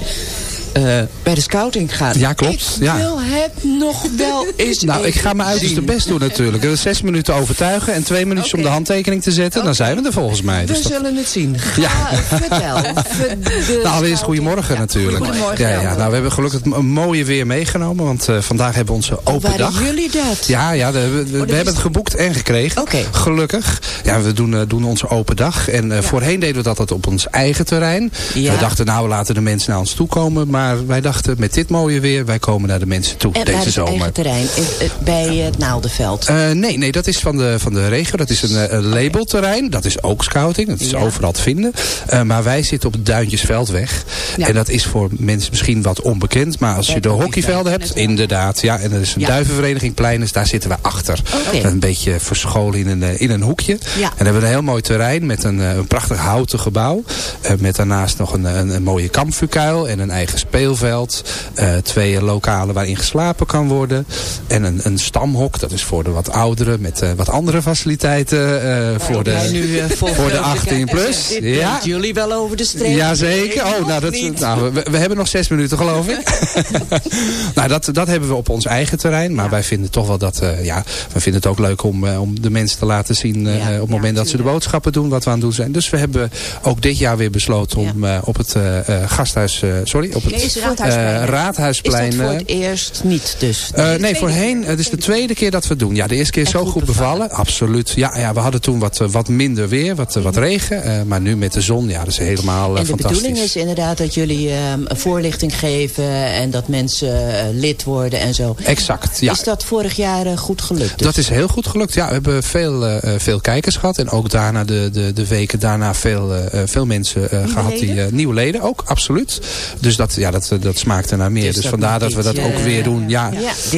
eh, bij de scouting gaan. Ja, klopt. Ik Ja. wil het nog wel eens Nou, ik ga mijn uiterste best doen natuurlijk. Zes minuten overtuigen en twee minuutjes om de handtekening te zetten. Dan zijn we er volgens mij. We Dus dat- zullen het zien. Ga, Ja. vertel. Ver- Nou, allereerst goedemorgen natuurlijk. Goedemorgen. Ja, ja, nou, we hebben gelukkig m- mooie weer meegenomen. Want eh, vandaag hebben we onze open Waren dag. jullie dat? Ja, ja de- we, dat hebben het geboekt en gekregen. Oké. Gelukkig. Ja, we doen, eh, doen onze open dag. En voorheen deden we dat altijd op ons eigen terrein. We dachten, nou, we laten de mensen naar ons toe komen. Maar wij dachten, met dit mooie weer, wij komen naar de mensen toe En deze het zomer. eigen terrein? Eh, eh, Bij het Naaldenveld. Eh, nee, nee, dat is van de, van de regio. Dat is een, eh, een labelterrein. Dat is ook scouting. Dat is Ja. overal te vinden. Eh, maar wij zitten op het Duintjesveldweg. Ja. En dat is voor mensen misschien wat onbekend. Maar als je Het de hockeyveld. hockeyvelden hebt, inderdaad. Ja, en er is een Ja. duivenvereniging Pleines. Daar zitten wij achter. Een beetje verscholen in een, eh, in een hoekje. Ja. En dan hebben we een heel mooi terrein met een, eh, een prachtig houten gebouw. Eh, met daarnaast nog een, een, een mooie kampvuurkuil en een eigen speelveld. Eh, twee lokalen waarin geslapen kan worden. En een, een stamhok, dat is voor de wat ouderen met eh, wat andere faciliteiten. eh, voor, de, nu, voor de vreugde 18 kijkt. plus. Ja. jullie wel over de streep. Jazeker. Oh, nou, dat, nou we, we hebben nog zes minuten geloof ik. nou, dat, dat hebben we op ons eigen terrein. Maar wij vinden toch wel dat, ja, we vinden het ook leuk om, om de mensen te laten zien Ja, op het moment dat ze de boodschappen doen, wat we aan het doen zijn. Dus we hebben ook dit jaar weer besloten om op het gasthuis, sorry, op het Nee, is het eh, Raadhuisplein. Is Raadhuisplein. dat voor eh, het eerst niet dus? eh, nee, voorheen, het is de tweede keer dat we het doen. Ja, de eerste keer is zo goed goed bevallen. Absoluut. Ja, ja, we hadden toen wat, eh, wat minder weer, wat, eh, wat regen. eh, maar nu met de zon, ja, dat is helemaal eh, En de fantastisch. bedoeling is inderdaad dat jullie ehm, een voorlichting geven en dat mensen eh, lid worden en zo. Exact, ja. Is dat vorig jaar eh, goed gelukt? dus? Dat is heel goed gelukt. Ja, we hebben veel, eh, eh, veel kijkers gehad. En ook daarna de, de, de weken daarna veel, eh, eh, veel mensen eh, gehad. Die, leden? eh, nieuwe leden ook, absoluut. Dus dat, ja, dat, dat smaakte naar meer. Dus Dus, dat vandaar dat we dat ook eh, weer doen. Ja.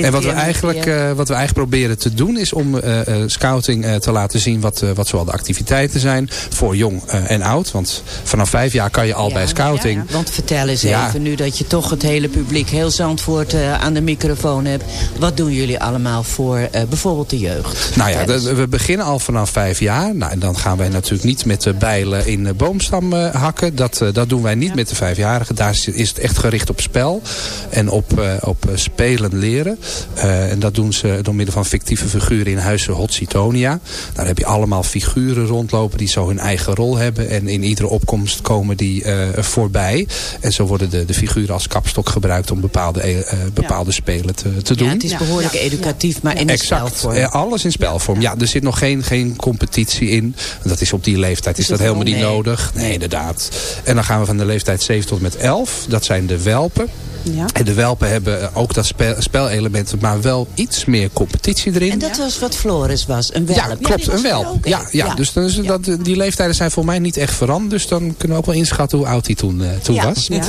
en wat we, eigenlijk, eh, wat we eigenlijk proberen te doen is om eh, scouting te laten zien wat, wat zoal de activiteiten zijn. Voor jong en oud. Want vanaf vijf jaar kan je al bij scouting. Want vertel eens Ja. even, nu dat je toch het hele publiek heel Zandvoort aan de microfoon hebt. Wat doen jullie allemaal voor bijvoorbeeld de jeugd? Nou ja, we beginnen al vanaf vijf jaar. Nou, en dan gaan wij natuurlijk niet met de bijlen in de boomstam hakken. Dat, dat doen wij niet met de vijfjarigen. Daar is, is het echt gericht op spel. En op, eh, op eh, spelen leren. Eh, en dat doen ze door middel van fictieve figuren in huizen Hotsitonia. Daar heb je allemaal figuren rondlopen die zo hun eigen rol hebben. En in iedere opkomst komen die eh, voorbij. En zo worden de, de figuren als kapstok gebruikt om bepaalde, bepaalde spelen te, te doen. Ja, het is behoorlijk educatief, maar in een Exact. spelvorm. Alles in spelvorm. Ja, er zit nog geen, geen competitie in. Dat is op die leeftijd is dat helemaal niet nodig. Nee, inderdaad. En dan gaan we van de leeftijd 7 tot met 11. Dat zijn de welpen. Ja. En de welpen hebben eh, ook dat spel, spelelement, maar wel iets meer competitie erin. En dat was wat Floris was, een welp. Ja, klopt, een welp. Oké, Ja, ja, ja. dus dan is dat, die leeftijden zijn voor mij niet echt veranderd. Dus dan kunnen we ook wel inschatten hoe oud hij toen, eh, toen Ja. was. Ja.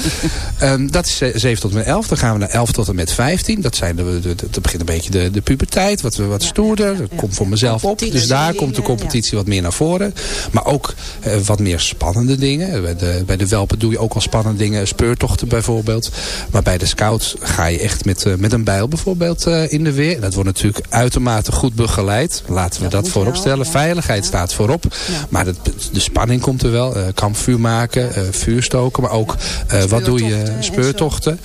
Ehm, dat is eh, 7 tot en met 11. Dan gaan we naar 11 tot en met 15. Dat zijn de, de, de, dat begint een beetje de, de puberteit. Wat, wat stoerder. Dat komt voor mezelf op. Dus daar komt de competitie wat meer naar voren. Maar ook eh, wat meer spannende dingen. Bij de, bij de welpen doe je ook al spannende dingen. Speurtochten bijvoorbeeld. Maar bij de scouts ga je echt met, eh, met een bijl bijvoorbeeld eh, in de weer. Dat wordt natuurlijk uitermate goed begeleid. Laten we dat, moet voorop stellen. ja. Veiligheid staat voorop. Maar de, de spanning komt er wel. Eh, kampvuur maken, vuur stoken. Maar ook wat doe je? Speurtochten en Speurtochten.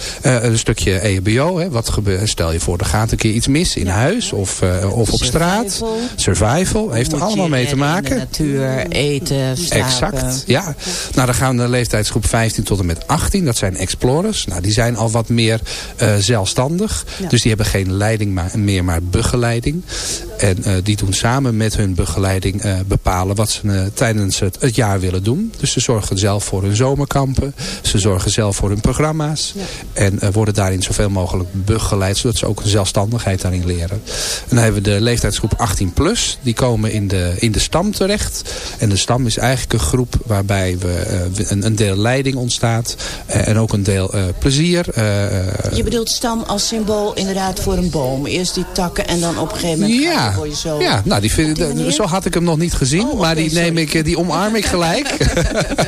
Een stukje EHBO. Hè. Wat gebeurt? Stel je voor, er gaat een keer iets mis in huis of, of op straat. Survival. Survival. Heeft er allemaal mee te maken. De natuur, eten, slapen. Exact, ja. Nou, dan gaan we naar de leeftijdsgroep 15 tot en met 18. Dat zijn explorers. Nou, die zijn al al wat meer eh, zelfstandig. Ja. Dus die hebben geen leiding maar, meer, maar begeleiding. En eh, die doen samen met hun begeleiding eh, bepalen wat ze tijdens het, het jaar willen doen. Dus ze zorgen zelf voor hun zomerkampen. Ze zorgen zelf voor hun programma's. En worden daarin zoveel mogelijk begeleid. Zodat ze ook een zelfstandigheid daarin leren. En dan hebben we de leeftijdsgroep 18 plus. Die komen in de, in de stam terecht. En de stam is eigenlijk een groep waarbij we, een, een deel leiding ontstaat. en ook een deel plezier. Eh, Je bedoelt stam als symbool inderdaad voor een boom. Eerst die takken en dan op een gegeven moment Ja, word je zo... ja nou, die vind, die manier? zo had ik hem nog niet gezien. Oh, maar die, neem sorry. ik, eh, die omarm ik gelijk.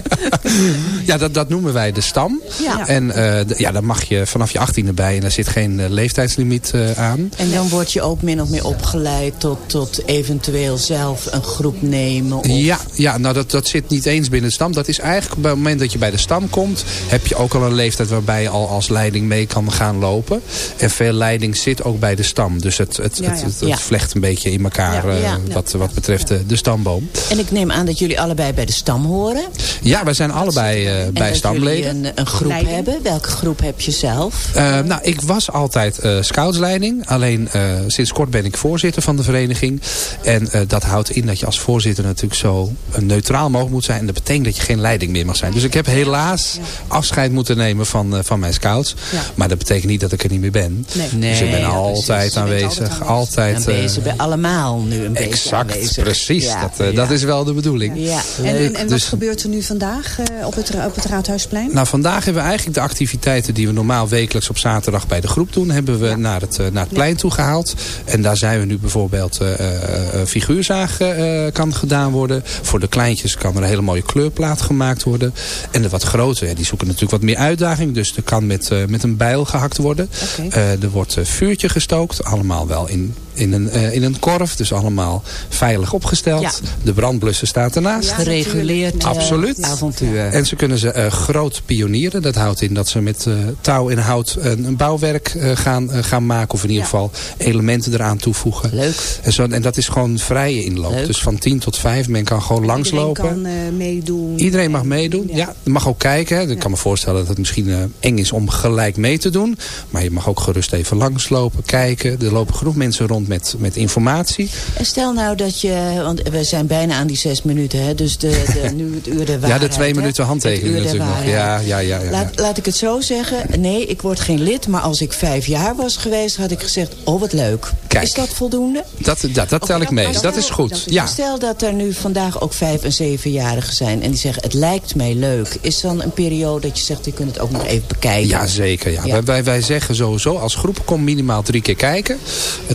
ja, dat, dat noemen wij de stam. Ja. En eh, ja, daar mag je vanaf je 18e bij. En daar zit geen leeftijdslimiet aan. En dan word je ook min of meer opgeleid tot, tot eventueel zelf een groep nemen. Of... Ja, ja nou dat, dat zit niet eens binnen de stam. Dat is eigenlijk bij het moment dat je bij de stam komt... heb je ook al een leeftijd waarbij je al als leiding mee kan gaan lopen. En veel leiding zit ook bij de stam. Dus het, het, Ja, het, ja. het, het Ja. vlecht een beetje in elkaar Ja, eh, wat, wat betreft de, de stamboom. En ik neem aan dat jullie allebei bij de stam horen. Ja, wij zijn allebei eh, en bij stamleden. jullie een, een groep Leiding. hebben. Welke groep heb je zelf? Eh, nou, ik was altijd eh, scoutsleiding. Alleen eh, sinds kort ben ik voorzitter van de vereniging. En eh, dat houdt in dat je als voorzitter natuurlijk zo eh, neutraal mogelijk moet zijn. En dat betekent dat je geen leiding meer mag zijn. Dus ik heb helaas afscheid moeten nemen van, eh, van mijn scouts. Ja. Maar dat betekent niet dat ik er niet meer ben. Nee. dus ik ben ja, altijd precies. Je bent aanwezig. altijd. En eh, ben je bij allemaal nu een beetje exact, aanwezig. precies. Ja, dat, eh, ja. dat is wel de bedoeling. Ja, En, en, wat Dus- gebeurt er nu vandaag eh, op, het, op het Raadhuisplein? Nou, vandaag hebben we eigenlijk de activiteiten die we normaal wekelijks op zaterdag bij de groep doen, hebben we naar, het, naar het plein toe gehaald. En daar zijn we nu bijvoorbeeld eh eh, eh, figuurzagen eh, kan gedaan worden. Voor de kleintjes kan er een hele mooie kleurplaat gemaakt worden. En de wat grote, ja, die zoeken natuurlijk wat meer uitdaging. Dus er kan met, met een bijl gehakt worden. Eh, er wordt eh, vuurtje gestookt. Allemaal wel in, in, een, eh, in een korf. Dus allemaal veilig opgesteld. Ja. De brandblusser staat ernaast. Ja, Gereguleerd Absoluut. avontuur. En ze kunnen ze eh, groot pionieren. Dat houdt in dat ze met eh, touw en hout een, een bouwwerk eh, gaan, gaan maken. Of in ieder Ja. geval elementen eraan toevoegen. Leuk. En, zo, en dat is gewoon vrije inloop. Leuk. Dus van 10 tot 5. Men kan gewoon langslopen. Iedereen kan eh, meedoen. Iedereen mag meedoen. Ja, je mag ook kijken. hè. Ik kan me voorstellen dat het misschien eh, eng is om gelijk mee te doen. Maar je mag ook gerust even langslopen, kijken. Er lopen genoeg mensen rond met, met informatie. En stel nou dat je, want we zijn bijna aan die zes minuten, hè, dus de, de, nu het uur der waarheid. ja, de twee minuten handtekening natuurlijk nog. Ja, ja, ja. ja. Laat, laat ik het zo zeggen. Nee, ik word geen lid. Maar als ik vijf jaar was geweest, had ik gezegd... oh, wat leuk. Kijk. Is dat voldoende? Dat, dat, dat tel ik mee. Dat is goed. Ja. Stel dat er nu vandaag ook vijf- en zevenjarigen zijn... en die zeggen, het lijkt mij leuk. Is dan een periode dat je zegt, je kunt het ook nog even bekijken? Ja, zeker. Ja. Ja. Wij, wij, wij zeggen sowieso, als groep kom minimaal drie keer kijken.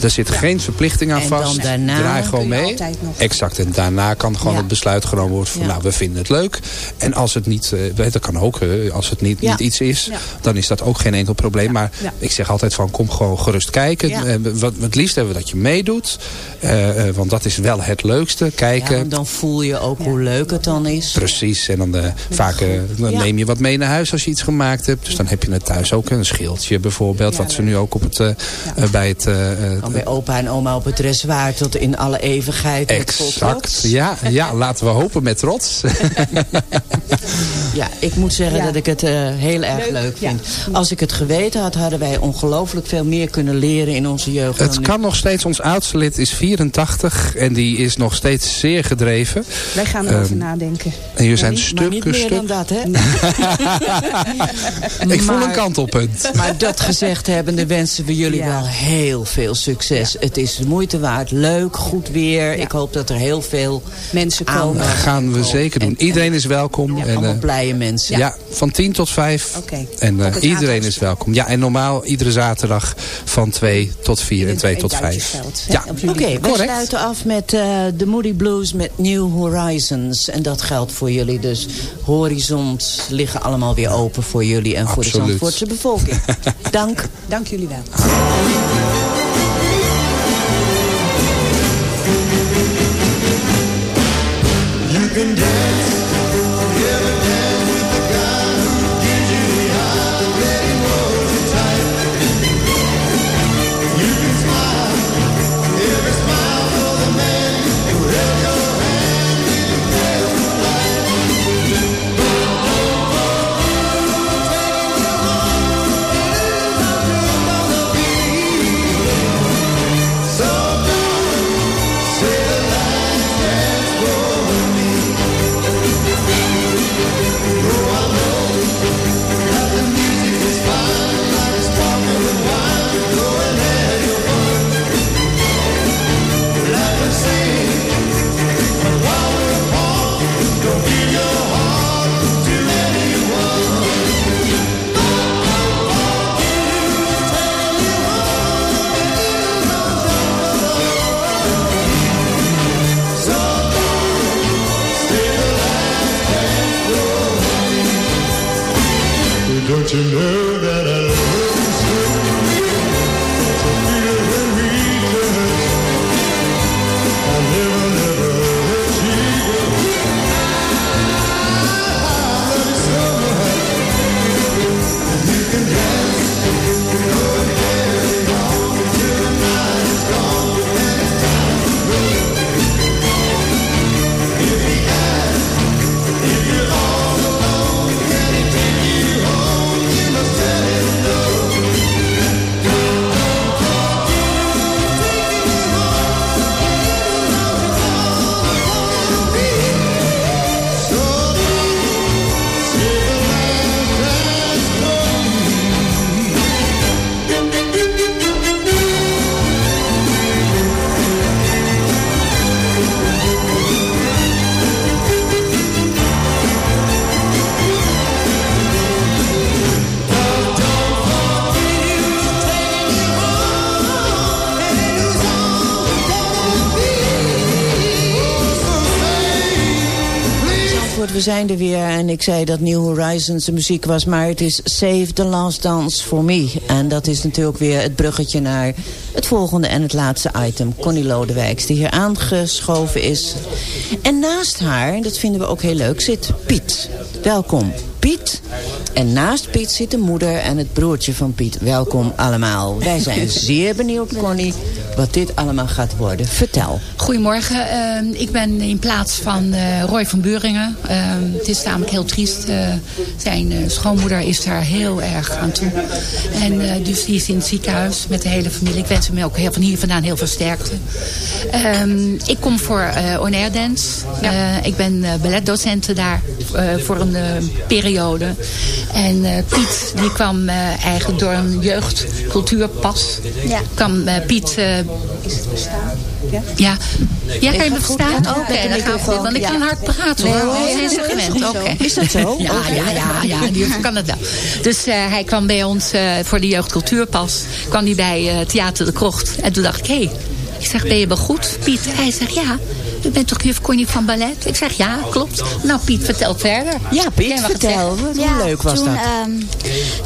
Er zit geen verplichting aan En dan vast. daarna Draai gewoon mee. nog- Exact. En daarna kan gewoon Ja. het besluit genomen worden van, Ja. nou, we vinden het leuk. En als het niet, eh, dat kan ook, als het niet, Ja. niet iets is, Ja. dan is dat ook geen enkel probleem. Maar Ja. ik zeg altijd van, kom gewoon gerust kijken. Ja. Eh, wat, het liefst hebben we dat je meedoet. Eh, eh, want dat is wel het leukste. Kijken. dan voel je ook hoe leuk het dan is. Precies, en dan eh, vaak dan Ja. neem je wat mee naar huis als je iets gemaakt hebt. Dus dan heb je het thuis ook een schildje bijvoorbeeld. wat ze nu ook op het, bij het... eh, eh, bij opa en oma op het reservoir tot in alle eeuwigheid. Exact. Ja, ja, laten we hopen met trots. Ja, ik moet zeggen Ja. dat ik het eh, heel erg Leuk, leuk, ja. vind. Als ik het geweten had, hadden wij ongelooflijk veel meer kunnen leren in onze jeugd. Het nu. kan nog steeds, ons oudste lid is 84 en die is nog steeds zeer gedreven. Wij gaan erover Ehm, nadenken. En hier zijn stukken, niet meer dan dat, hè? Ik voel Maar- een kantelpunt. Maar dat gezegd hebbende wensen we jullie Ja. wel heel veel succes. Het is de moeite waard. Leuk, goed weer. Ik hoop dat er heel veel Mensen komen. aandacht gaan we zeker doen. En- Iedereen is welkom. Ja, En, allemaal eh, blije mensen. ja. van 10 tot 5. Oké. En eh, iedereen is welkom. Ja, en normaal iedere zaterdag van 2 tot 4 en het- 2 in tot 5. Duitsersveld, hè, Ja, Oké, we sluiten af met eh, de Moody Blues met New Horizons. En dat geldt voor jullie dus. Horizons liggen allemaal weer open voor jullie en voor de. Zandvoortse bevolking. Dank. Dank jullie wel. can dance, Love. Er weer. En ik zei dat New Horizons de muziek was. Maar het is Save the Last Dance for Me. En dat is natuurlijk weer het bruggetje naar het volgende en het laatste item. Connie Lodewijks, die hier aangeschoven is. En naast haar, dat vinden we ook heel leuk, zit Piet. Welkom, Piet. En naast Piet zit de moeder en het broertje van Piet. Welkom allemaal. Wij zijn zeer benieuwd, Connie, wat dit allemaal gaat worden. Vertel. Goedemorgen, Ehm, ik ben in plaats van eh, Roy van Buringen. Ehm, het is namelijk heel triest. Eh, zijn eh, schoonmoeder is daar heel erg aan toe. En dus die is in het ziekenhuis met de hele familie. Ik wens hem ook heel, van hier vandaan heel veel sterkte. Ehm, ik kom voor On Air Dance. Ik ben eh, balletdocent daar voor een periode. En Piet die kwam eigenlijk door een jeugdcultuurpas. Ja. Kwam eh, Piet... ja. Ja, kan je me verstaan? Oké, dan gaan we Want ik kan hard praten hoor. Oh, zijn ze gewend? Is dat zo? Ja, ja, ja, ja, die kan het wel. Dus eh, hij kwam bij ons eh, voor de jeugdcultuurpas. Kwam hij bij eh, Theater de Krocht. En toen dacht ik, hé, hey, ik zeg, ben je wel goed, Piet? Hij zegt, ja. U bent toch juf Connie van ballet? Ik zeg, ja, klopt. Nou, Piet, vertel verder. Ja, Piet, vertel. Hoe leuk was toen, dat? ehm,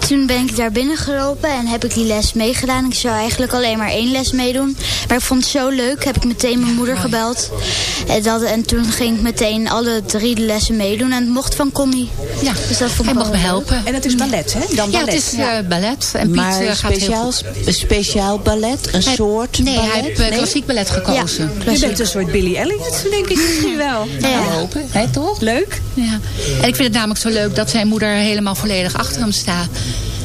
toen ben ik daar binnen gelopen en heb ik die les meegedaan. Ik zou eigenlijk alleen maar één les meedoen. Maar ik vond het zo leuk, heb ik meteen mijn moeder gebeld. En, dat, en toen ging ik meteen alle drie de lessen meedoen. En het mocht van Connie. Ja, dus dat vond hij ik mocht wel me helpen. En het is ballet, hè? Dan Ja, ballet. het is eh, ballet. En Piet maar eh, gaat heel speciaal, goed. een speciaal ballet? Een Hij- soort Nee, ballet? hij eh, Nee? Klassiek ballet gekozen. Je bent een soort Billy Elliot, denk ik misschien wel. Ja. Hopen, hè, toch? Leuk. Ja. En ik vind het namelijk zo leuk dat zijn moeder helemaal volledig achter hem staat.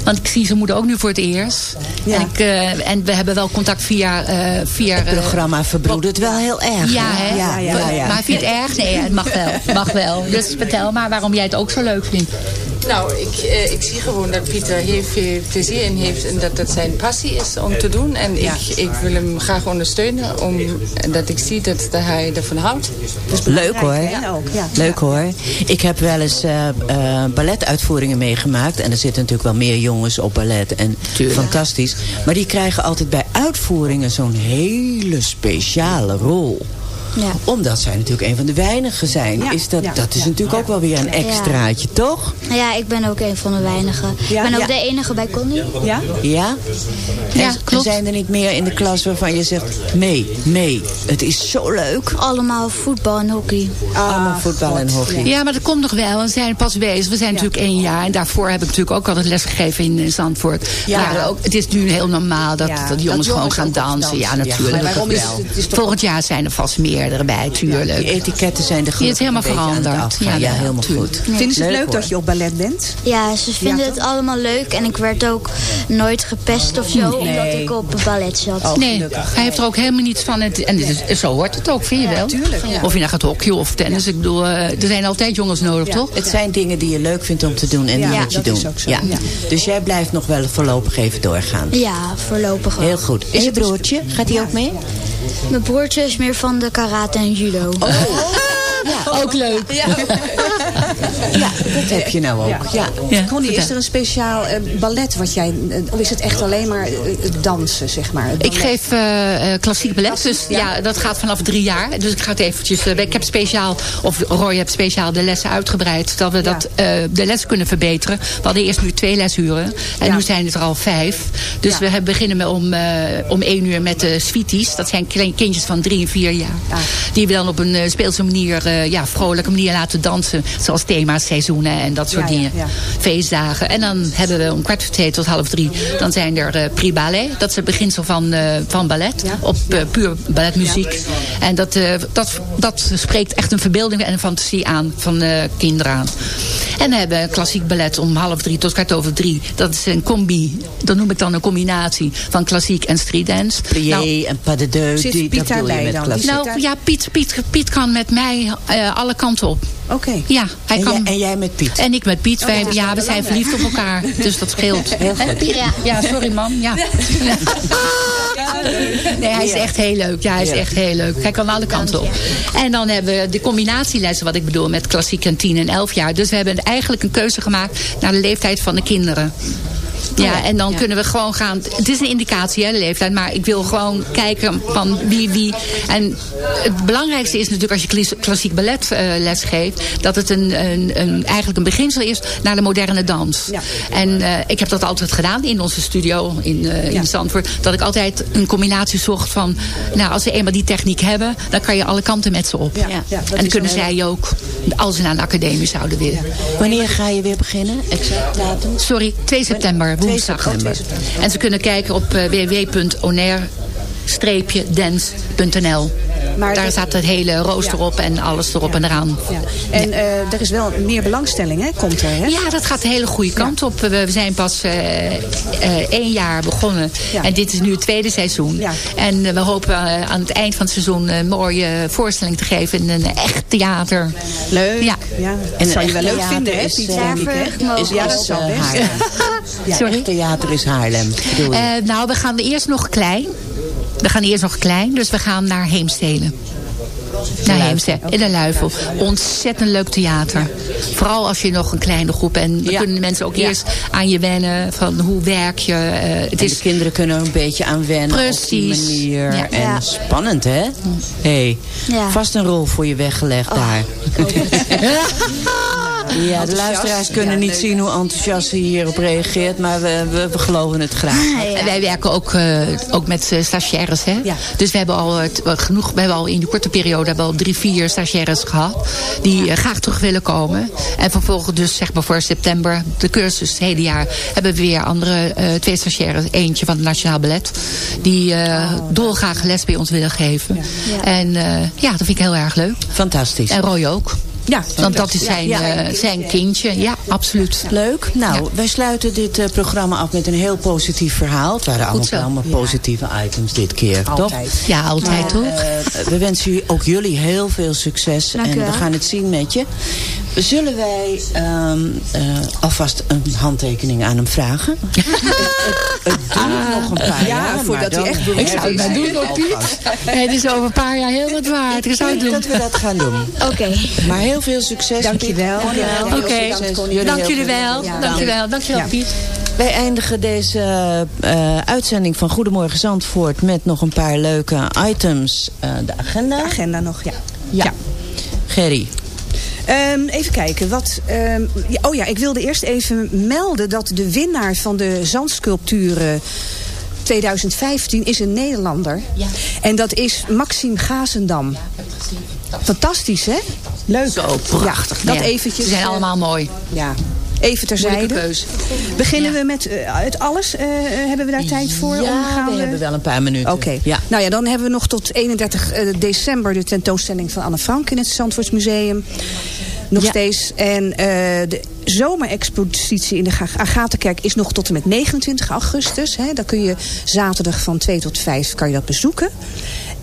Want ik zie zijn moeder ook nu voor het eerst. Ja. En, ik, eh, en we hebben wel contact via... eh via Het eh, programma verbroedert wel heel erg. ja, hè? hè? Ja, ja, ja. Maar vind je het erg? Nee, het mag wel. Mag wel. Dus vertel maar waarom jij het ook zo leuk vindt. Nou, ik, eh, ik zie gewoon dat Pieter heel veel plezier in heeft en dat dat zijn passie is om te doen. En ik, ik wil hem graag ondersteunen, omdat ik zie dat, hij ervan houdt. Leuk hoor. ja. Leuk hoor. Ik heb wel eens eh, eh, balletuitvoeringen meegemaakt. En er zitten natuurlijk wel meer jongens op ballet. En fantastisch. Maar die krijgen altijd bij uitvoeringen zo'n hele speciale rol. Ja. Omdat zij natuurlijk een van de weinigen zijn. Ja, is dat, ja, dat is ja, natuurlijk ook wel weer een extraatje, toch? Nou ja, ik ben ook een van de weinigen. Ja, ik ben ook ja. de enige bij Connie. Ja? Ja? Ja, en, klopt. en zijn er niet meer in de klas waarvan je zegt... mee, mee, het is zo leuk. Allemaal voetbal en hockey. Allemaal voetbal en hockey. Ja, maar dat komt nog wel. We zijn pas bezig. We zijn natuurlijk één jaar. En daarvoor heb ik natuurlijk ook altijd lesgegeven in eh, Zandvoort. Ja. Maar ook, het is nu heel normaal dat, Ja, dat jongens dat gewoon jongens gaan gaan dansen. Ja, dansen. natuurlijk. Volgend jaar zijn er vast meerdere bij, tuurlijk. Die etiketten zijn er Die is gelukkig helemaal het veranderd. Ja, Ja, ja, helemaal tuurlijk. goed. Vinden ze het leuk dat je op ballet bent? Ja, ze vinden Ja, het allemaal leuk. En ik werd ook nooit gepest of zo, omdat ik op ballet zat. Nee, hij heeft er ook helemaal niets van. Het, en is, zo hoort het ook, vind je wel? tuurlijk, ja. Of je nou gaat hockeyen of tennis. Ik bedoel, eh, er zijn altijd jongens nodig, Ja. toch? Het zijn dingen die je leuk vindt om te doen en die moet je dat doen. is ook zo. Ja. Ja. Dus jij blijft nog wel voorlopig even doorgaan. Ja, voorlopig wel. Heel goed. Is je broertje? Gaat hij ook mee? Mijn broertje is meer van de karate en judo. Ook leuk. Ja, dat heb je nou ook. Ja. Connie, is er een speciaal eh, ballet wat jij... eh, of is het echt alleen maar eh, dansen, zeg maar? Ik geef klassiek ballet, dus ja. dat gaat vanaf drie jaar. Dus ik ga het eventjes... ik heb speciaal, of Roy heeft speciaal de lessen uitgebreid... dat we dat, de les kunnen verbeteren. We hadden eerst nu twee lesuren. En nu zijn het er al vijf. Dus we beginnen met om, om één uur met de sweeties. Dat zijn klein kindjes van drie en vier jaar. Die we dan op een speelse manier, ja, vrolijke manier laten dansen. Zoals thema's, seizoenen en dat soort Ja, dingen. ja. Feestdagen. En dan hebben we om kwart voor twee tot half drie... dan zijn er eh prix ballet. Dat is het beginsel van, eh, van ballet. Op eh, puur balletmuziek. En dat, eh, dat, dat spreekt echt een verbeelding en een fantasie aan van de kinderen aan. En we hebben klassiek ballet om half drie tot kwart over drie. Dat is een combi. Dat noem ik dan een combinatie van klassiek en streetdance. Plié en pas de deux. Zit die- Piet dat bedoel je daarbij dan? klassiek. Nou ja, Piet, Piet, Piet kan met mij eh, alle kanten op. Oké. Ja, hij En kan... jij- en jij met Piet? En ik met Piet. Oh, Wij, ja, we zijn verliefd op elkaar. Dus dat scheelt. Heel goed. Piet? Ja, sorry man. Ja. Nee, hij is echt heel leuk. Ja, hij is echt heel leuk. Hij kan alle kanten op. En dan hebben we de combinatielessen, wat ik bedoel, met klassiek en 10 en 11 jaar. Dus we hebben eigenlijk een keuze gemaakt naar de leeftijd van de kinderen. Ja, en dan kunnen we gewoon gaan... Het is een indicatie, hè, de leeftijd. Maar ik wil gewoon kijken van wie wie... En het belangrijkste is natuurlijk als je klas- klassiek ballet eh, les geeft... dat het een, een, een, eigenlijk een beginsel is naar de moderne dans. En eh, ik heb dat altijd gedaan in onze studio in, eh in Zandvoort. Dat ik altijd een combinatie zocht van... Nou, als ze eenmaal die techniek hebben... dan kan je alle kanten met ze op. Ja, ja, en dan kunnen zij ook, als ze naar een academie zouden willen. Wanneer ga je weer beginnen? Exact? Sorry, 2 september, 2 woensdag. september. En ze kunnen kijken op uh, www.onair-dance.nl. Maar Daar staat het hele rooster op en alles erop en eraan. Ja. En eh, er is wel meer belangstelling, hè? Komt er, hè? Ja, dat gaat de hele goede kant op. We, zijn pas eh, eh, één jaar begonnen. Ja. En dit is nu het tweede seizoen. Ja. En we hopen aan het eind van het seizoen een mooie voorstelling te geven in een echt theater. Leuk. Ja. Ja. En dat zou je wel leuk vinden, hè? is, Ja, dat zou best. Sorry? echt theater is Haarlem. Eh, nou, we gaan eerst nog klein. We gaan eerst nog klein, dus we gaan naar Heemstede. Naar Heemstede, in de Luifel. Ontzettend leuk theater. Vooral als je nog een kleine groep bent. Dan Ja. kunnen mensen ook Ja. eerst aan je wennen. Van hoe werk je. eh, het En is de kinderen kunnen er een beetje aan wennen op die Precies. manier. Ja. En Ja. spannend, hè? hey, Ja. vast een rol voor je weggelegd daar. Ja, de luisteraars kunnen niet zien hoe enthousiast ze hierop reageert, maar we, we, we geloven het graag. En wij werken ook, eh, ook met eh, stagiaires. Hè? Ja. Dus we hebben al het- wat genoeg. We hebben al in die korte periode hebben al drie, vier stagiaires gehad. Die eh, graag terug willen komen. En vervolgens dus zeg maar voor september, de cursus het hele jaar, hebben we weer andere eh, twee stagiaires. Eentje van het Nationaal Ballet. Die eh, dolgraag les bij ons willen geven. En eh, ja, dat vind ik heel erg leuk. Fantastisch. En Roy ook. Ja, Want dat is zijn, Ja. eh, zijn kindje. Ja, absoluut. Leuk. Nou, wij sluiten dit eh, programma af met een heel positief verhaal. Het waren allemaal, positieve items dit keer, toch? Altijd. Ja, altijd Maar, toch? eh, we wensen ook jullie heel veel succes. Dank en we gaan het zien met je. Zullen wij ehm, eh, alvast een handtekening aan hem vragen? het, het, het duurt nog een paar Ja, jaar. voordat hij echt beroemd Ik zou het doen hoor, Piet. Nee, het is over een paar jaar heel wat waard. Ik zou het denk doen. dat we dat gaan doen. Oké. Maar heel veel succes. Ja, Heel heel Oké. Jullie dank jullie wel. Dankjewel, dankjewel Ja. Piet. Wij eindigen deze eh, uitzending van Goedemorgen Zandvoort... met nog een paar leuke items. Eh, de agenda. De agenda nog, ja. Ja. Gerry. Ehm, even kijken. Wat, ehm, ja, oh ja, ik wilde eerst even melden dat de winnaar van de zandsculpturen 2015 is een Nederlander. Ja. En dat is Maxime Gazendam. Fantastisch, hè? Leuk. Prachtig. Ja, dat Ja, eventjes. Ze zijn eh, allemaal mooi. Ja, even terzijde. Beginnen Ja. we met eh, het alles? Eh, hebben we daar tijd voor? Ja, we hebben wel een paar minuten. Oké. Ja. Nou ja, dan hebben we nog tot 31 eh, december de tentoonstelling van Anne Frank in het Zandvoortsmuseum. Nog Ja. steeds. En eh, de zomerexpositie in de Ga- Agatenkerk is nog tot en met 29 augustus. Hè. Dan kun je zaterdag van 2 tot 5 kan je dat bezoeken.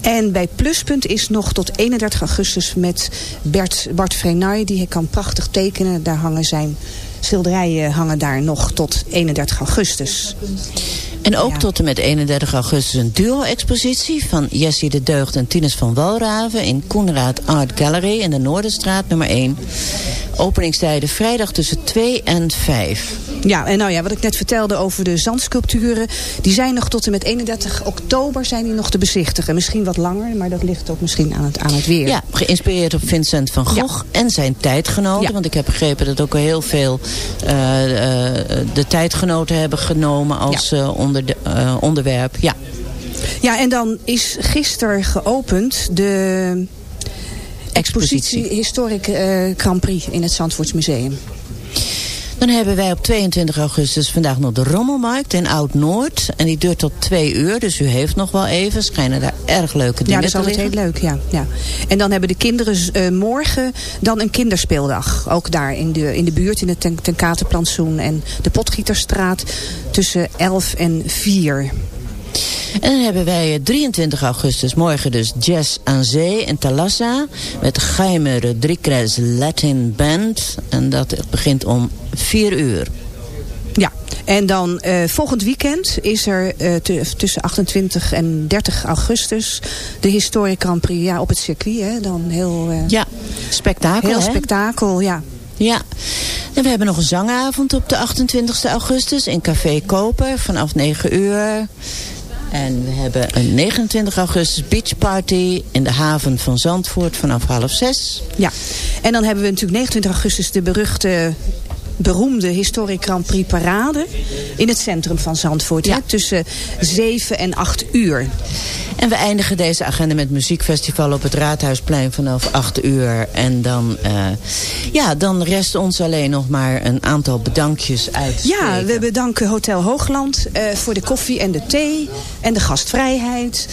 En bij Pluspunt is nog tot 31 augustus met Bert, Bart Vrenay. Die kan prachtig tekenen. Daar hangen zijn schilderijen hangen daar nog tot 31 augustus. En ook tot en met 31 augustus een duo-expositie van Jessie de Deugd en Tinus van Walraven in Koenraad Art Gallery in de Noorderstraat nummer 1. Openingstijden vrijdag tussen 2 en 5. Ja, en nou ja, wat ik net vertelde over de zandsculpturen... die zijn nog tot en met 31 oktober zijn die nog te bezichtigen. Misschien wat langer, maar dat ligt ook misschien aan het, aan het weer. Ja, geïnspireerd op Vincent van Gogh en zijn tijdgenoten. Ja. Want ik heb begrepen dat ook heel veel eh, eh, de tijdgenoten hebben genomen als eh, onder, eh, onderwerp. Ja. Ja, en dan is gisteren geopend de expositie Historic eh, Grand Prix in het Zandvoortsmuseum. Dan hebben wij op 22 augustus vandaag nog de Rommelmarkt in Oud-Noord. En die duurt tot twee uur, dus u heeft nog wel even. Schijnen daar erg leuke Ja, dingen dat is altijd heel leuk, ja, ja. En dan hebben de kinderen eh, morgen dan een kinderspeeldag. Ook daar in de, in de buurt, in het ten, ten en de Potgieterstraat tussen 11 en 4. En dan hebben wij eh, 23 augustus morgen dus Jazz aan Zee in Talassa. Met Jaime Rodriguez Latin Band. En dat begint om 4 uur. Ja, en dan eh, volgend weekend is er eh, tu- tussen 28 en 30 augustus de Historic Grand Prix ja, op het circuit. Hè, dan heel, eh, Ja, spektakel heel hè? spektakel, ja. Ja, en we hebben nog een zangavond op de 28 augustus in Café Koper vanaf 9 uur. En we hebben een 29 augustus beachparty in de haven van Zandvoort vanaf half zes. Ja, en dan hebben we natuurlijk 29 augustus de beruchte beroemde Historic Grand Prix parade in het centrum van Zandvoort. Hè, tussen 7 en 8 uur. En we eindigen deze agenda met muziekfestival op het Raadhuisplein vanaf 8 uur. En dan, eh, ja, dan rest ons alleen nog maar een aantal bedankjes uit. Ja, we bedanken Hotel Hoogland eh, voor de koffie en de thee en de gastvrijheid.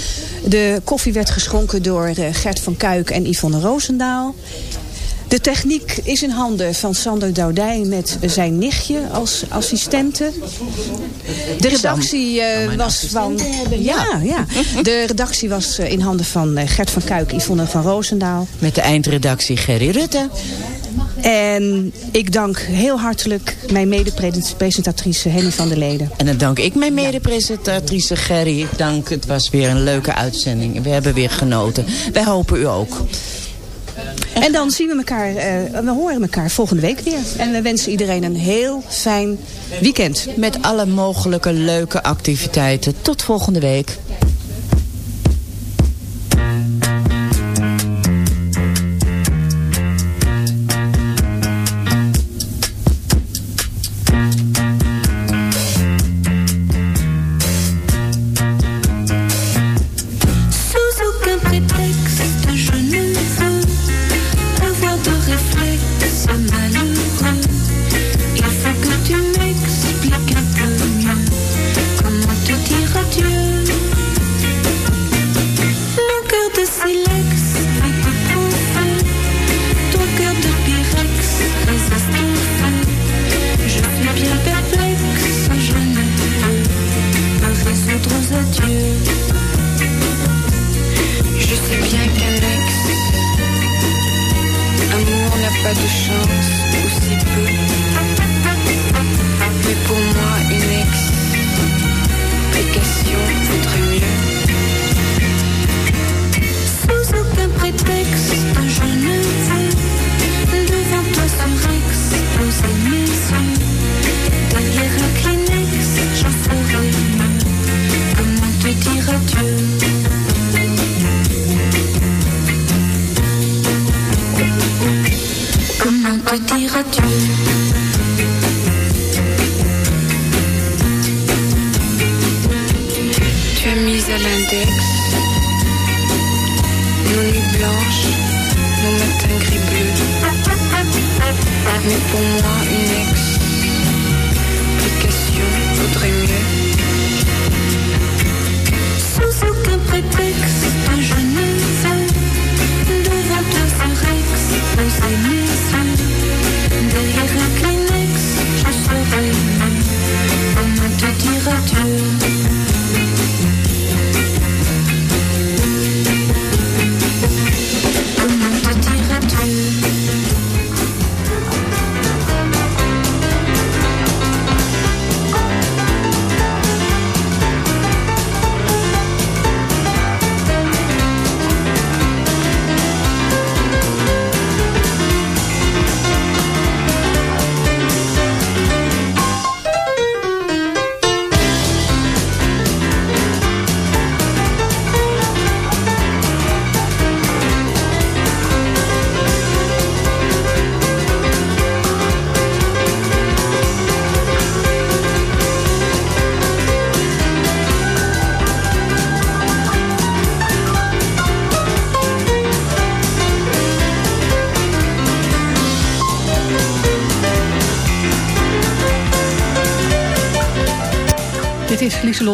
De koffie werd geschonken door eh, Gert van Kuik en Yvonne Roosendaal. De techniek is in handen van Sander Doudij met zijn nichtje als assistente. De redactie eh, was van... Ja, ja. De redactie was eh, in handen van eh, Gert van Kuik, Yvonne van Roosendaal. Met de eindredactie Gerry Rutte. En ik dank heel hartelijk mijn mede-presentatrice Henny van der Leden. En dan dank ik mijn mede-presentatrice Gerry. Ik dank, het was weer een leuke uitzending. We hebben weer genoten. Wij hopen u ook. En dan zien we elkaar, eh, we horen elkaar volgende week weer. En we wensen iedereen een heel fijn weekend. Met alle mogelijke leuke activiteiten. Tot volgende week. Dire adieu Tu as mis à l'index nos nuits blanches, nos matins gris bleus. Mais pour moi, une explication vaudrait mieux.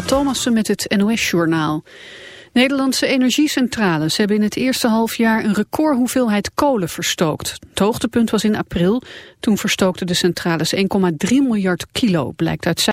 Thomassen met het NOS-journaal. Nederlandse energiecentrales hebben in het eerste halfjaar een recordhoeveelheid kolen verstookt. Het hoogtepunt was in april. Toen verstookten de centrales 1,3 miljard kilo, blijkt uit